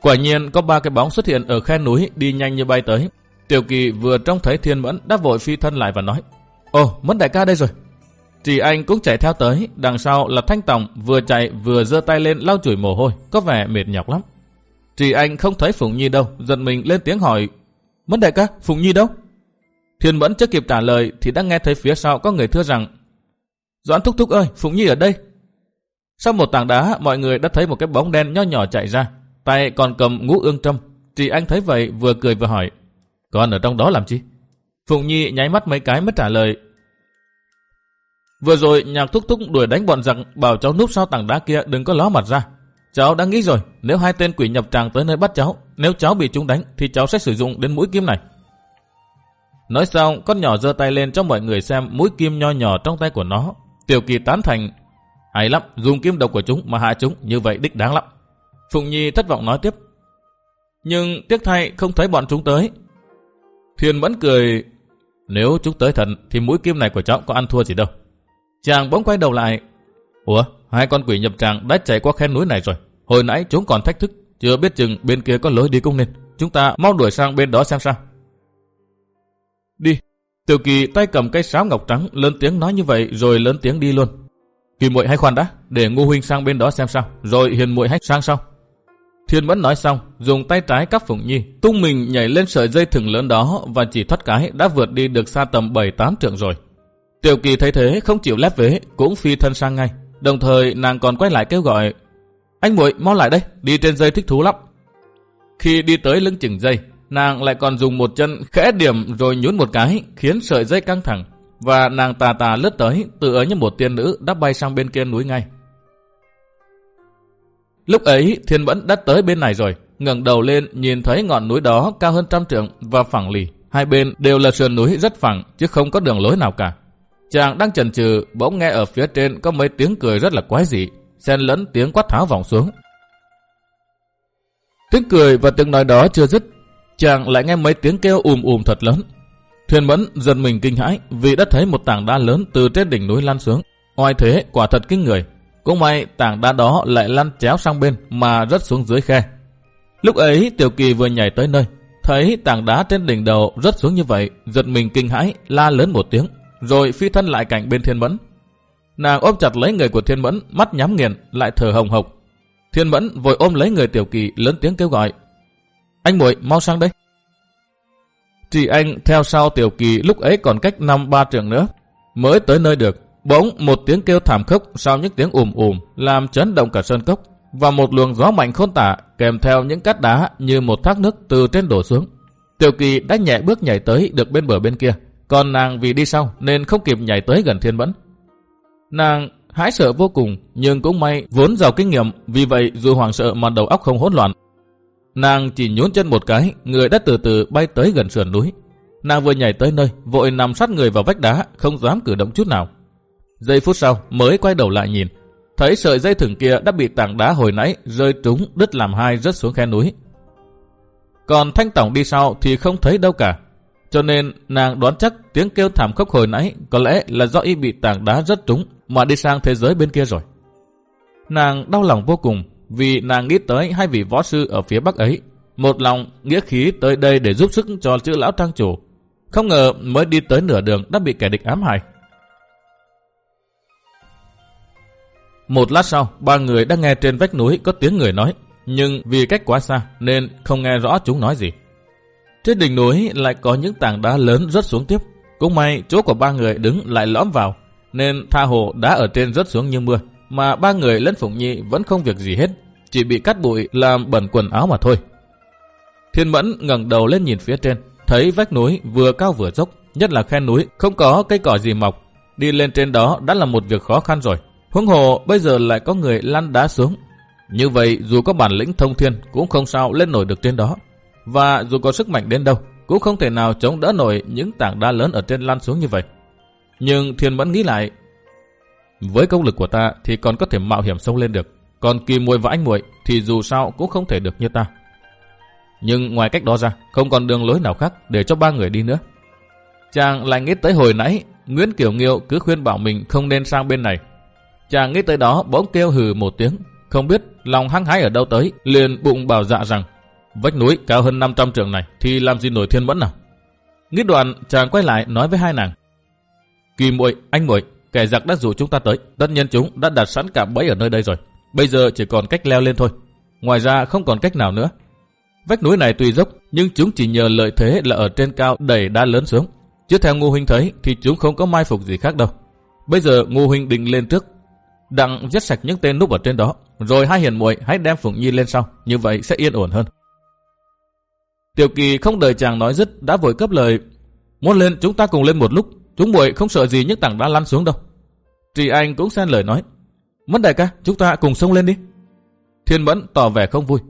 [SPEAKER 1] Quả nhiên có ba cái bóng xuất hiện ở khe núi đi nhanh như bay tới. Tiểu Kỳ vừa trông thấy Thiên Mẫn đã vội phi thân lại và nói, Ồ, mất đại ca đây rồi. Trì anh cũng chạy theo tới, đằng sau là Thanh Tòng vừa chạy vừa giơ tay lên lau chùi mồ hôi, có vẻ mệt nhọc lắm. Trì anh không thấy Phụng Nhi đâu, giật mình lên tiếng hỏi, Mất đại ca, Phụng Nhi đâu? Thiên Mẫn chưa kịp trả lời thì đã nghe thấy phía sau có người thưa rằng, Doãn Thúc Thúc ơi, Phụng Nhi ở đây. Sau một tảng đá, mọi người đã thấy một cái bóng đen nho nhỏ chạy ra, tay còn cầm ngũ ương trâm. Trì anh thấy vậy vừa cười vừa hỏi, Con ở trong đó làm chi? Phụng Nhi nháy mắt mấy cái mới trả lời, Vừa rồi nhạc thúc thúc đuổi đánh bọn giặc bảo cháu núp sau tảng đá kia đừng có ló mặt ra. Cháu đã nghĩ rồi, nếu hai tên quỷ nhập tràng tới nơi bắt cháu, nếu cháu bị chúng đánh thì cháu sẽ sử dụng đến mũi kim này. Nói xong, con nhỏ giơ tay lên cho mọi người xem mũi kim nho nhỏ trong tay của nó. Tiểu kỳ tán thành, hay lắm, dùng kim độc của chúng mà hạ chúng, như vậy đích đáng lắm. Phụng Nhi thất vọng nói tiếp. Nhưng tiếc thay không thấy bọn chúng tới. Thiên vẫn cười, Nếu chúng tới thần thì mũi kim này của cháu có ăn thua gì đâu. Chàng bỗng quay đầu lại. Ủa, hai con quỷ nhập tràng đã chạy qua khe núi này rồi. Hồi nãy chúng còn thách thức, chưa biết chừng bên kia có lối đi cũng nên. Chúng ta mau đuổi sang bên đó xem sao. Đi. Tiểu kỳ tay cầm cây sáo ngọc trắng lớn tiếng nói như vậy rồi lớn tiếng đi luôn. Kỳ muội hay khoan đã, để ngu huynh sang bên đó xem sao, rồi hiền muội hãy sang sau. Thiên Mẫn nói xong, dùng tay trái cắp Phụng Nhi, tung mình nhảy lên sợi dây thừng lớn đó và chỉ thoát cái đã vượt đi được xa tầm 7-8 trượng rồi. Tiểu Kỳ thấy thế không chịu lép vế, cũng phi thân sang ngay. Đồng thời nàng còn quay lại kêu gọi, anh muội mau lại đây, đi trên dây thích thú lắm. Khi đi tới lưng chừng dây, nàng lại còn dùng một chân khẽ điểm rồi nhún một cái, khiến sợi dây căng thẳng. Và nàng tà tà lướt tới, tựa như một tiên nữ đã bay sang bên kia núi ngay. Lúc ấy Thiên vẫn đã tới bên này rồi, ngẩng đầu lên nhìn thấy ngọn núi đó cao hơn trăm trượng và phẳng lì. Hai bên đều là sườn núi rất phẳng chứ không có đường lối nào cả. Chàng đang chần chừ bỗng nghe ở phía trên có mấy tiếng cười rất là quái dị, xen lẫn tiếng quát tháo vọng xuống. Tiếng cười và tiếng nói đó chưa dứt, chàng lại nghe mấy tiếng kêu ùm ùm thật lớn. Thuyền Mẫn dần mình kinh hãi vì đã thấy một tảng đá lớn từ trên đỉnh núi lan xuống. Ngoài thế quả thật kinh người, cũng may tảng đá đó lại lăn chéo sang bên mà rớt xuống dưới khe. Lúc ấy Tiểu Kỳ vừa nhảy tới nơi, thấy tảng đá trên đỉnh đầu rớt xuống như vậy, giật mình kinh hãi, la lớn một tiếng, rồi phi thân lại cạnh bên Thiên Mẫn. Nàng ôm chặt lấy người của Thiên Mẫn, mắt nhắm nghiền, lại thở hồng hộc. Thiên Mẫn vội ôm lấy người Tiểu Kỳ lớn tiếng kêu gọi. Anh muội mau sang đây. Chị anh theo sau Tiểu Kỳ lúc ấy còn cách năm ba trường nữa, mới tới nơi được. Bỗng một tiếng kêu thảm khốc sau những tiếng ùm ùm làm chấn động cả sơn cốc và một luồng gió mạnh khôn tả kèm theo những cát đá như một thác nước từ trên đổ xuống. Tiểu Kỳ đã nhẹ bước nhảy tới được bên bờ bên kia, còn nàng vì đi sau nên không kịp nhảy tới gần Thiên Mẫn. Nàng hãi sợ vô cùng nhưng cũng may vốn giàu kinh nghiệm vì vậy dù hoàng sợ mà đầu óc không hỗn loạn. Nàng chỉ nhún chân một cái, người đã từ từ bay tới gần sườn núi. Nàng vừa nhảy tới nơi, vội nằm sát người vào vách đá, không dám cử động chút nào. Giây phút sau mới quay đầu lại nhìn. Thấy sợi dây thừng kia đã bị tảng đá hồi nãy rơi trúng đứt làm hai rớt xuống khe núi. Còn Thanh Tổng đi sau thì không thấy đâu cả. Cho nên nàng đoán chắc tiếng kêu thảm khốc hồi nãy có lẽ là do y bị tảng đá rất trúng mà đi sang thế giới bên kia rồi. Nàng đau lòng vô cùng vì nàng nghĩ tới hai vị võ sư ở phía bắc ấy. Một lòng nghĩa khí tới đây để giúp sức cho chữ lão trang chủ. Không ngờ mới đi tới nửa đường đã bị kẻ địch ám hại. Một lát sau, ba người đang nghe trên vách núi có tiếng người nói, nhưng vì cách quá xa nên không nghe rõ chúng nói gì. Trên đỉnh núi lại có những tảng đá lớn rớt xuống tiếp. Cũng may chỗ của ba người đứng lại lõm vào, nên tha hồ đá ở trên rớt xuống như mưa, mà ba người lẫn Phụng Nhi vẫn không việc gì hết, chỉ bị cắt bụi làm bẩn quần áo mà thôi. Thiên Mẫn ngẩng đầu lên nhìn phía trên, thấy vách núi vừa cao vừa dốc, nhất là khe núi không có cây cỏ gì mọc, đi lên trên đó đã là một việc khó khăn rồi. Huống hồ bây giờ lại có người lăn đá xuống. Như vậy dù có bản lĩnh thông thiên cũng không sao lên nổi được trên đó. Và dù có sức mạnh đến đâu cũng không thể nào chống đỡ nổi những tảng đá lớn ở trên lăn xuống như vậy. Nhưng thiên vẫn nghĩ lại, với công lực của ta thì còn có thể mạo hiểm sông lên được. Còn kỳ muội và anh muội thì dù sao cũng không thể được như ta. Nhưng ngoài cách đó ra, không còn đường lối nào khác để cho ba người đi nữa. Chàng lại nghĩ tới hồi nãy, Nguyễn Kiều Nghiêu cứ khuyên bảo mình không nên sang bên này Chàng nghĩ tới đó bỗng kêu hừ một tiếng, không biết lòng hăng hái ở đâu tới, liền bụng bảo dạ rằng vách núi cao hơn 500 trượng này thì làm gì nổi thiên mẫn nào. Nghĩ đoạn chàng quay lại nói với hai nàng. Kỳ muội, anh muội, kẻ giặc đã rủ chúng ta tới, tất nhiên chúng đã đặt sẵn cả bẫy ở nơi đây rồi. Bây giờ chỉ còn cách leo lên thôi. Ngoài ra không còn cách nào nữa. Vách núi này tuy dốc, nhưng chúng chỉ nhờ lợi thế là ở trên cao đẩy đá lớn xuống. Chứ theo Ngô Huynh thấy thì chúng không có mai phục gì khác đâu. Bây giờ Ngô Huynh định lên trước đặng giết sạch những tên núp ở trên đó, rồi hai hiền muội hãy đem Phụng Nhi lên sau, như vậy sẽ yên ổn hơn. Tiểu Kỳ không đợi chàng nói dứt đã vội cấp lời, muốn lên chúng ta cùng lên một lúc, chúng muội không sợ gì những tảng đá lăn xuống đâu. Trì Anh cũng xen lời nói, mất đại ca, chúng ta cùng sông lên đi. Thiên Mẫn tỏ vẻ không vui.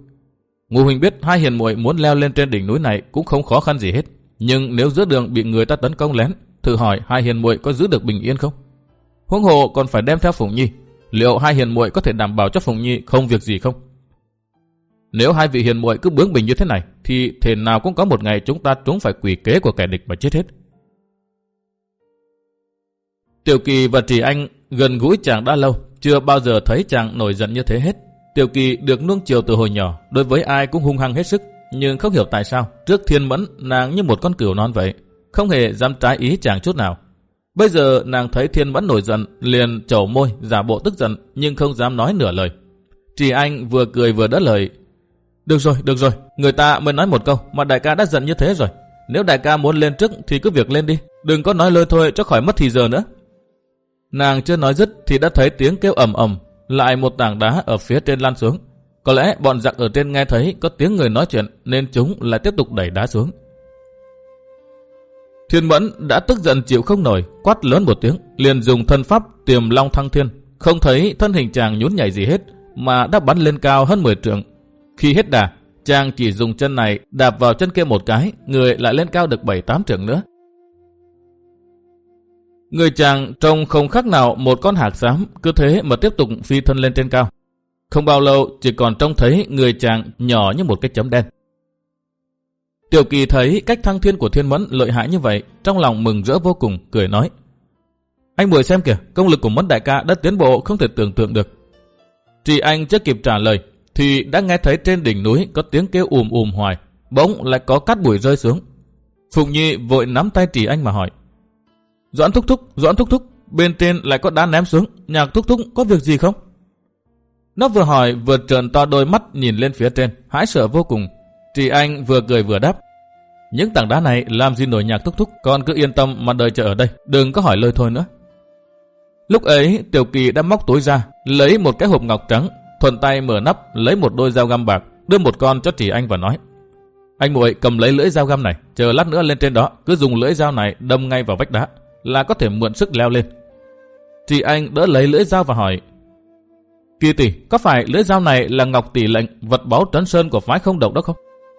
[SPEAKER 1] Ngô Huỳnh biết hai hiền muội muốn leo lên trên đỉnh núi này cũng không khó khăn gì hết, nhưng nếu giữa đường bị người ta tấn công lén, thử hỏi hai hiền muội có giữ được bình yên không? Huống hồ còn phải đem theo Phùng Nhi, liệu hai hiền muội có thể đảm bảo cho Phùng Nhi không việc gì không? Nếu hai vị hiền muội cứ bướng bỉnh như thế này, thì thế nào cũng có một ngày chúng ta trúng phải quỷ kế của kẻ địch mà chết hết. Tiểu Kỳ và Trì Anh gần gũi chàng đã lâu, chưa bao giờ thấy chàng nổi giận như thế hết. Tiểu Kỳ được nuông chiều từ hồi nhỏ, đối với ai cũng hung hăng hết sức, nhưng không hiểu tại sao, trước thiên mẫn nàng như một con cừu non vậy, không hề dám trái ý chàng chút nào. Bây giờ nàng thấy thiên mẫn nổi giận, liền chầu môi, giả bộ tức giận, nhưng không dám nói nửa lời. Trì Anh vừa cười vừa đỡ lời. Được rồi, được rồi, người ta mới nói một câu mà đại ca đã giận như thế rồi. Nếu đại ca muốn lên trước thì cứ việc lên đi, đừng có nói lơi thôi cho khỏi mất thì giờ nữa. Nàng chưa nói dứt thì đã thấy tiếng kêu ầm ầm, lại một tảng đá ở phía trên lan xuống. Có lẽ bọn giặc ở trên nghe thấy có tiếng người nói chuyện nên chúng lại tiếp tục đẩy đá xuống. Thiên Mẫn đã tức giận chịu không nổi, quát lớn một tiếng, liền dùng thân pháp tiềm long thăng thiên. Không thấy thân hình chàng nhún nhảy gì hết, mà đã bắn lên cao hơn 10 trượng. Khi hết đà, chàng chỉ dùng chân này đạp vào chân kia một cái, người lại lên cao được 7-8 trượng nữa. Người chàng trông không khác nào một con hạc xám, cứ thế mà tiếp tục phi thân lên trên cao. Không bao lâu chỉ còn trông thấy người chàng nhỏ như một cái chấm đen. Tiểu kỳ thấy cách thăng thiên của thiên mẫn lợi hại như vậy, trong lòng mừng rỡ vô cùng, cười nói. Anh buổi xem kìa, công lực của mẫn đại ca đã tiến bộ không thể tưởng tượng được. Trì anh chưa kịp trả lời, thì đã nghe thấy trên đỉnh núi có tiếng kêu ùm ùm hoài, bỗng lại có cát bụi rơi xuống. Phụng Nhi vội nắm tay Trì anh mà hỏi. Doãn thúc thúc, doãn thúc thúc, bên trên lại có đá ném xuống, nhạc thúc thúc có việc gì không? Nó vừa hỏi vừa trợn to đôi mắt nhìn lên phía trên, hãi sợ vô cùng. Trì Anh vừa cười vừa đáp. Những tảng đá này làm gì nổi nhạc thúc thúc, con cứ yên tâm mà đợi chờ ở đây, đừng có hỏi lời thôi nữa. Lúc ấy, Tiểu Kỳ đã móc túi ra, lấy một cái hộp ngọc trắng, thuận tay mở nắp, lấy một đôi dao găm bạc, đưa một con cho chỉ Anh và nói. Anh muội cầm lấy lưỡi dao găm này, chờ lát nữa lên trên đó, cứ dùng lưỡi dao này đâm ngay vào vách đá, là có thể mượn sức leo lên. chị Anh đỡ lấy lưỡi dao và hỏi, Kỳ tỷ, có phải lưỡi dao này là ngọc tỷ lệnh vật báu trấn sơn của phái không độc đó không?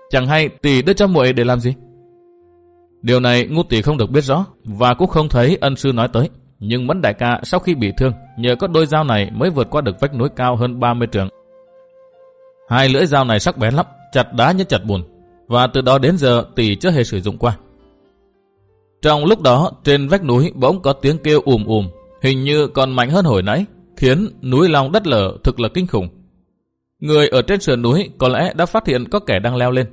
[SPEAKER 1] Chẳng hay tỷ đưa cho muội để làm gì? Điều này ngu tỷ không được biết rõ và cũng không thấy ân sư nói tới. Nhưng Mẫn đại ca sau khi bị thương nhờ có đôi dao này mới vượt qua được vách núi cao hơn 30 trượng. Hai lưỡi dao này sắc bén lắm, chặt đá như chặt bùn và từ đó đến giờ tỷ chưa hề sử dụng qua. Trong lúc đó trên vách núi bỗng có tiếng kêu ùm ùm, hình như còn mạnh hơn hồi nãy khiến núi lòng đất lở thực là kinh khủng. Người ở trên sườn núi có lẽ đã phát hiện có kẻ đang leo lên.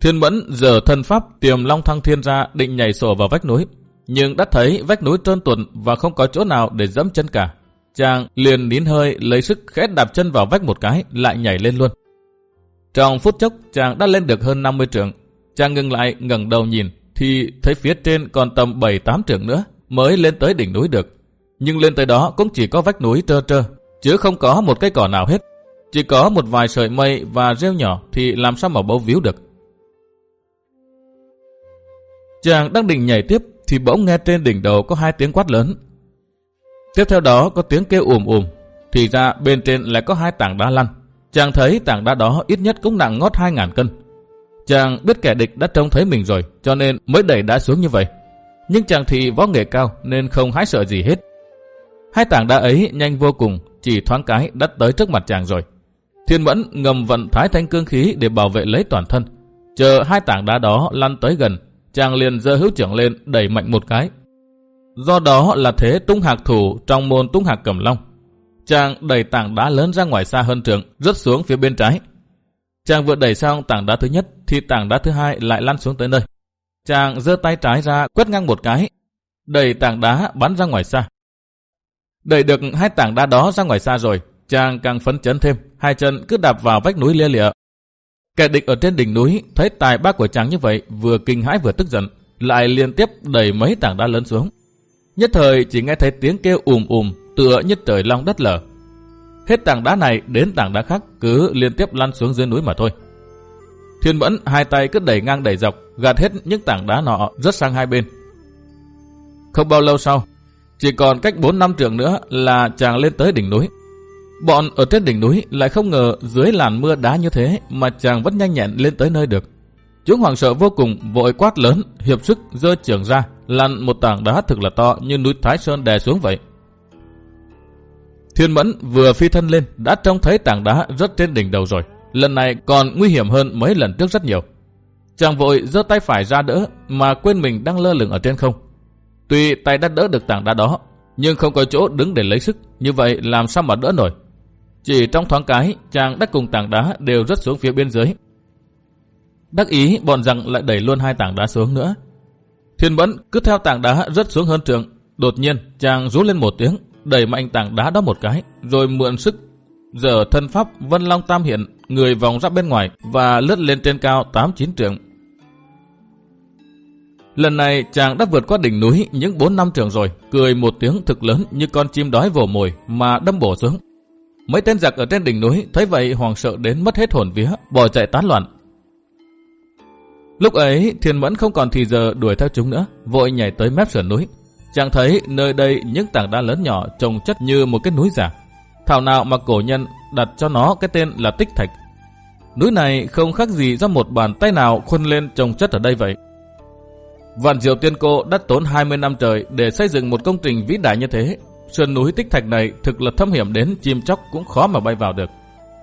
[SPEAKER 1] Thiên Mẫn giờ thân pháp tiềm long thăng thiên ra định nhảy sổ vào vách núi, nhưng đã thấy vách núi trơn tuần và không có chỗ nào để dẫm chân cả. Chàng liền nín hơi lấy sức khét đạp chân vào vách một cái lại nhảy lên luôn. Trong phút chốc chàng đã lên được hơn 50 trượng. Chàng ngừng lại ngẩng đầu nhìn thì thấy phía trên còn tầm 7-8 trượng nữa mới lên tới đỉnh núi được. Nhưng lên tới đó cũng chỉ có vách núi trơ trơ, chứ không có một cây cỏ nào hết. Chỉ có một vài sợi mây và rêu nhỏ thì làm sao mà bấu víu được. Chàng đang định nhảy tiếp thì bỗng nghe trên đỉnh đầu có hai tiếng quát lớn. Tiếp theo đó có tiếng kêu ùm ùm, thì ra bên trên lại có hai tảng đá lăn. Chàng thấy tảng đá đó ít nhất cũng nặng ngót 2.000 cân. Chàng biết kẻ địch đã trông thấy mình rồi, cho nên mới đẩy đá xuống như vậy. Nhưng chàng thì võ nghệ cao nên không hái sợ gì hết. Hai tảng đá ấy nhanh vô cùng, chỉ thoáng cái đã tới trước mặt chàng rồi. Thiên Mẫn ngầm vận thái thanh cương khí để bảo vệ lấy toàn thân. Chờ hai tảng đá đó lăn tới gần, chàng liền giơ hữu trưởng lên đẩy mạnh một cái. Do đó là thế tung hạc thủ trong môn tung hạc cầm long. Chàng đẩy tảng đá lớn ra ngoài xa hơn trường, rớt xuống phía bên trái. Chàng vừa đẩy xong tảng đá thứ nhất thì tảng đá thứ hai lại lăn xuống tới nơi. Chàng giơ tay trái ra quét ngang một cái, đẩy tảng đá bắn ra ngoài xa. Đẩy được hai tảng đá đó ra ngoài xa rồi, chàng càng phấn chấn thêm, hai chân cứ đạp vào vách núi lia lịa. Kẻ địch ở trên đỉnh núi thấy tài bác của chàng như vậy, vừa kinh hãi vừa tức giận, lại liên tiếp đẩy mấy tảng đá lớn xuống. Nhất thời chỉ nghe thấy tiếng kêu ùm ùm, tựa như trời long đất lở. Hết tảng đá này đến tảng đá khác cứ liên tiếp lăn xuống dưới núi mà thôi. Thiên Mẫn hai tay cứ đẩy ngang đẩy dọc, gạt hết những tảng đá nọ rớt sang hai bên. Không bao lâu sau, chỉ còn cách 4 năm trường nữa là chàng lên tới đỉnh núi. Bọn ở trên đỉnh núi lại không ngờ dưới làn mưa đá như thế mà chàng vẫn nhanh nhẹn lên tới nơi được. Chúng hoàng sợ vô cùng vội quát lớn, hiệp sức dơ trường ra, lăn một tảng đá thực là to như núi Thái Sơn đè xuống vậy. Thiên Mẫn vừa phi thân lên đã trông thấy tảng đá rớt trên đỉnh đầu rồi. Lần này còn nguy hiểm hơn mấy lần trước rất nhiều. Chàng vội giơ tay phải ra đỡ mà quên mình đang lơ lửng ở trên không. Tuy tay đã đỡ được tảng đá đó, nhưng không có chỗ đứng để lấy sức, như vậy làm sao mà đỡ nổi. Chỉ trong thoáng cái, chàng đất cùng tảng đá đều rớt xuống phía biên giới. Đắc ý, bọn rằng lại đẩy luôn hai tảng đá xuống nữa. Thiên Mẫn cứ theo tảng đá rớt xuống hơn trường. Đột nhiên, chàng rú lên một tiếng, đẩy mạnh tảng đá đó một cái, rồi mượn sức giờ thân pháp Vân Long Tam hiện, người vòng ra bên ngoài và lướt lên trên cao 8-9 trường. Lần này chàng đã vượt qua đỉnh núi những 4 năm trường rồi, cười một tiếng thực lớn như con chim đói vồ mồi mà đâm bổ xuống. Mấy tên giặc ở trên đỉnh núi thấy vậy hoàng sợ đến mất hết hồn vía, bỏ chạy tán loạn. Lúc ấy Thiên Mẫn không còn thì giờ đuổi theo chúng nữa, vội nhảy tới mép sườn núi. Chàng thấy nơi đây những tảng đá lớn nhỏ trồng chất như một cái núi giả. Thảo nào mà cổ nhân đặt cho nó cái tên là Tích Thạch. Núi này không khác gì do một bàn tay nào khuân lên trồng chất ở đây vậy. Vạn Diệu Tiên Cô đã tốn 20 năm trời để xây dựng một công trình vĩ đại như thế. Sườn núi Tích Thạch này thực là thâm hiểm đến chim chóc cũng khó mà bay vào được.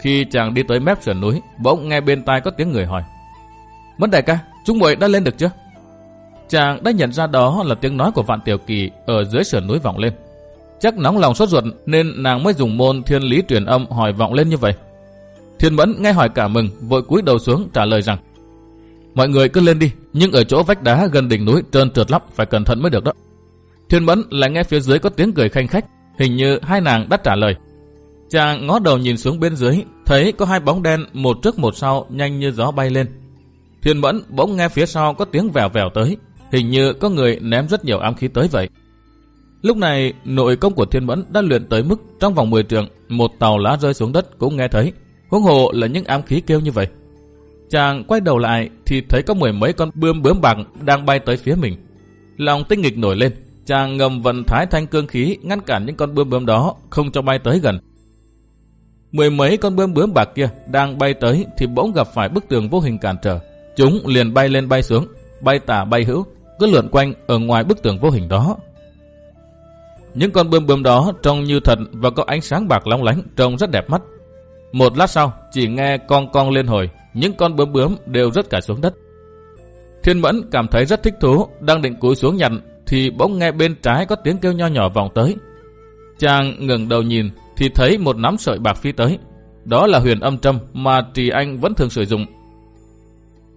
[SPEAKER 1] Khi chàng đi tới mép sườn núi, bỗng nghe bên tai có tiếng người hỏi. Mất đại ca, chúng muội đã lên được chưa? Chàng đã nhận ra đó là tiếng nói của Vạn Tiểu Kỳ ở dưới sườn núi vọng lên. Chắc nóng lòng sốt ruột nên nàng mới dùng môn thiên lý truyền âm hỏi vọng lên như vậy. Thiên Mẫn nghe hỏi cả mừng, vội cúi đầu xuống trả lời rằng Mọi người cứ lên đi, nhưng ở chỗ vách đá gần đỉnh núi trơn trượt lắm, phải cẩn thận mới được đó. Thiên Mẫn lại nghe phía dưới có tiếng cười khanh khách, hình như hai nàng đã trả lời. Chàng ngó đầu nhìn xuống bên dưới, thấy có hai bóng đen một trước một sau nhanh như gió bay lên. Thiên Mẫn bỗng nghe phía sau có tiếng vèo vèo tới, hình như có người ném rất nhiều ám khí tới vậy. Lúc này, nội công của Thiên Mẫn đã luyện tới mức trong vòng 10 trường, một tàu lá rơi xuống đất cũng nghe thấy. Huống hồ là những ám khí kêu như vậy. Chàng quay đầu lại thì thấy có mười mấy con bươm bướm bằng đang bay tới phía mình. Lòng tinh nghịch nổi lên, chàng ngầm vận thái thanh cương khí ngăn cản những con bươm bướm đó không cho bay tới gần. Mười mấy con bươm bướm bạc kia đang bay tới thì bỗng gặp phải bức tường vô hình cản trở. Chúng liền bay lên bay xuống, bay tả bay hữu, cứ lượn quanh ở ngoài bức tường vô hình đó. Những con bươm bướm đó trông như thật và có ánh sáng bạc long lánh, trông rất đẹp mắt. Một lát sau, chỉ nghe con con lên hồi, những con bướm bướm đều rất cả xuống đất. Thiên Mẫn cảm thấy rất thích thú, đang định cúi xuống nhặt, thì bỗng nghe bên trái có tiếng kêu nho nhỏ vòng tới. Chàng ngẩng đầu nhìn, thì thấy một nắm sợi bạc phi tới. Đó là huyền âm trâm mà Trì Anh vẫn thường sử dụng.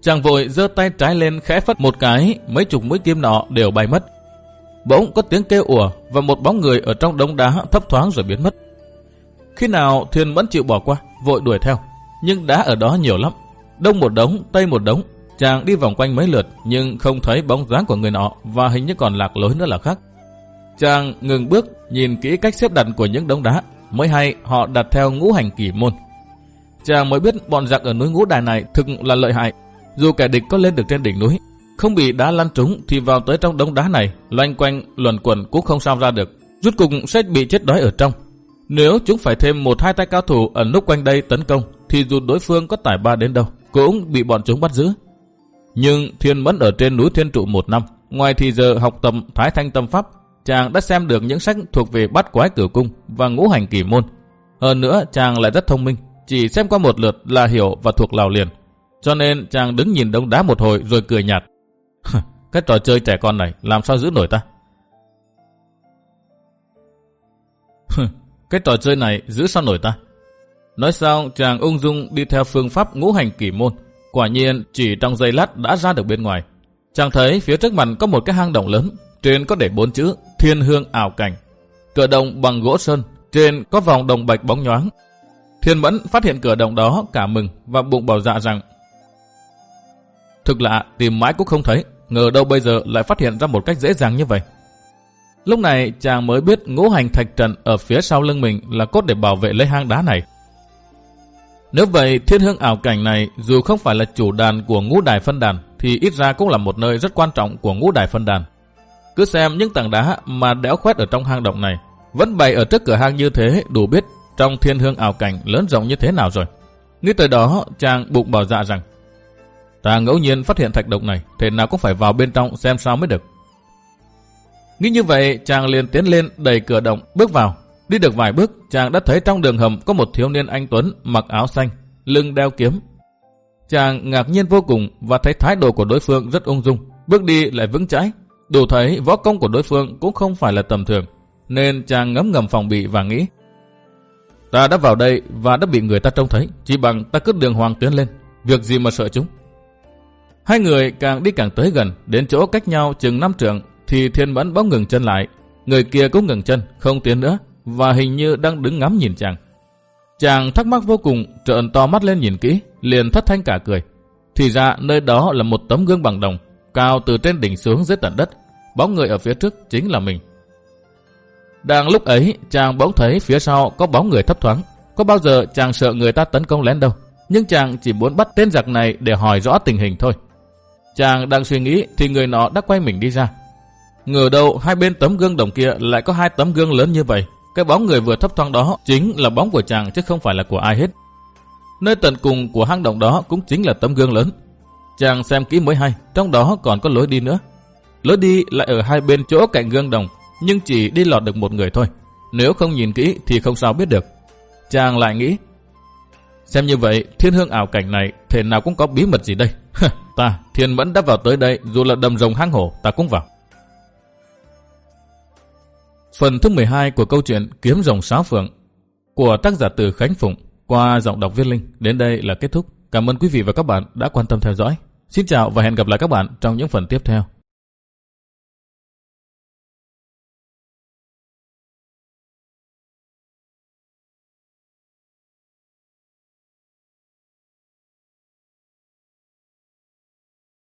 [SPEAKER 1] Chàng vội giơ tay trái lên khẽ phất một cái, mấy chục mũi kim nọ đều bay mất. Bỗng có tiếng kêu ủa và một bóng người ở trong đống đá thấp thoáng rồi biến mất. Khi nào Thiên Mẫn chịu bỏ qua, vội đuổi theo. Nhưng đá ở đó nhiều lắm, Đông một đống, tây một đống. Chàng đi vòng quanh mấy lượt nhưng không thấy bóng dáng của người nọ và hình như còn lạc lối nữa là khác. Chàng ngừng bước nhìn kỹ cách xếp đặt của những đống đá mới hay họ đặt theo ngũ hành kỷ môn. Chàng mới biết bọn giặc ở núi ngũ đài này thực là lợi hại. Dù kẻ địch có lên được trên đỉnh núi, không bị đá lăn trúng thì vào tới trong đống đá này, loanh quanh luẩn quẩn cũng không sao ra được. Rút cùng sẽ bị chết đói ở trong. Nếu chúng phải thêm một hai tay cao thủ ẩn núp quanh đây tấn công, thì dù đối phương có tải ba đến đâu, cũng bị bọn chúng bắt giữ. Nhưng Thiên Mẫn ở trên núi Thiên Trụ một năm, ngoài thì giờ học tập Thái Thanh Tâm Pháp, chàng đã xem được những sách thuộc về bắt quái cửu cung và ngũ hành kỳ môn. Hơn nữa, chàng lại rất thông minh, chỉ xem qua một lượt là hiểu và thuộc lào liền. Cho nên chàng đứng nhìn đống đá một hồi rồi cười nhạt. Cái trò chơi trẻ con này làm sao giữ nổi ta? Cái trò chơi này giữ sao nổi ta? Nói xong chàng ung dung đi theo phương pháp ngũ hành kỳ môn. Quả nhiên, chỉ trong giây lát đã ra được bên ngoài. Chàng thấy phía trước mặt có một cái hang động lớn. Trên có để bốn chữ thiên hương ảo cảnh. Cửa động bằng gỗ sơn. Trên có vòng đồng bạch bóng nhoáng. Thiên mẫn phát hiện cửa động đó cả mừng và bụng bảo dạ rằng, Thực lạ, tìm mãi cũng không thấy. Ngờ đâu bây giờ lại phát hiện ra một cách dễ dàng như vậy. Lúc này chàng mới biết ngũ hành thạch trận ở phía sau lưng mình là cốt để bảo vệ lấy hang đá này. Nếu vậy, thiên hương ảo cảnh này dù không phải là chủ đàn của ngũ đài phân đàn thì ít ra cũng là một nơi rất quan trọng của ngũ đài phân đàn. Cứ xem những tảng đá mà đẽo khoét ở trong hang động này vẫn bày ở trước cửa hang như thế đủ biết trong thiên hương ảo cảnh lớn rộng như thế nào rồi. Nghĩ tới đó, chàng bụng bảo dạ rằng ta ngẫu nhiên phát hiện thạch động này, thế nào cũng phải vào bên trong xem sao mới được. Nghĩ như vậy, chàng liền tiến lên đẩy cửa động, bước vào. Đi được vài bước, chàng đã thấy trong đường hầm có một thiếu niên anh Tuấn mặc áo xanh, lưng đeo kiếm. Chàng ngạc nhiên vô cùng và thấy thái độ của đối phương rất ung dung, bước đi lại vững chãi. Đủ thấy võ công của đối phương cũng không phải là tầm thường, nên chàng ngấm ngầm phòng bị và nghĩ. Ta đã vào đây và đã bị người ta trông thấy, chỉ bằng ta cứ đường hoàng tiến lên, việc gì mà sợ chúng. Hai người càng đi càng tới gần, đến chỗ cách nhau chừng năm trượng, thì thiên mẫn bỗng ngừng chân lại. Người kia cũng ngừng chân, không tiến nữa, và hình như đang đứng ngắm nhìn chàng. Chàng thắc mắc vô cùng, trợn to mắt lên nhìn kỹ, liền thất thanh cả cười. Thì ra nơi đó là một tấm gương bằng đồng, cao từ trên đỉnh xuống dưới tận đất. Bóng người ở phía trước chính là mình. Đang lúc ấy, chàng bỗng thấy phía sau có bóng người thấp thoáng. Có bao giờ chàng sợ người ta tấn công lén đâu. Nhưng chàng chỉ muốn bắt tên giặc này để hỏi rõ tình hình thôi. Chàng đang suy nghĩ thì người nọ đã quay mình đi ra. Ngờ đâu hai bên tấm gương đồng kia lại có hai tấm gương lớn như vậy. Cái bóng người vừa thấp thoáng đó chính là bóng của chàng chứ không phải là của ai hết. Nơi tận cùng của hang động đó cũng chính là tấm gương lớn. Chàng xem kỹ mới hay, trong đó còn có lối đi nữa. Lối đi lại ở hai bên chỗ cạnh gương đồng, nhưng chỉ đi lọt được một người thôi. Nếu không nhìn kỹ thì không sao biết được. Chàng lại nghĩ, xem như vậy thiên hương ảo cảnh này thể nào cũng có bí mật gì đây. [laughs] ta, thiên vẫn đã vào tới đây, dù là đầm rồng hang hổ, ta cũng vào. Phần thứ 12 của câu chuyện Kiếm rồng sáo phượng của tác giả từ Khánh Phụng qua giọng đọc viết linh đến đây là kết thúc. Cảm ơn quý vị và các bạn đã quan tâm theo dõi. Xin chào và hẹn gặp lại các bạn trong những phần tiếp theo.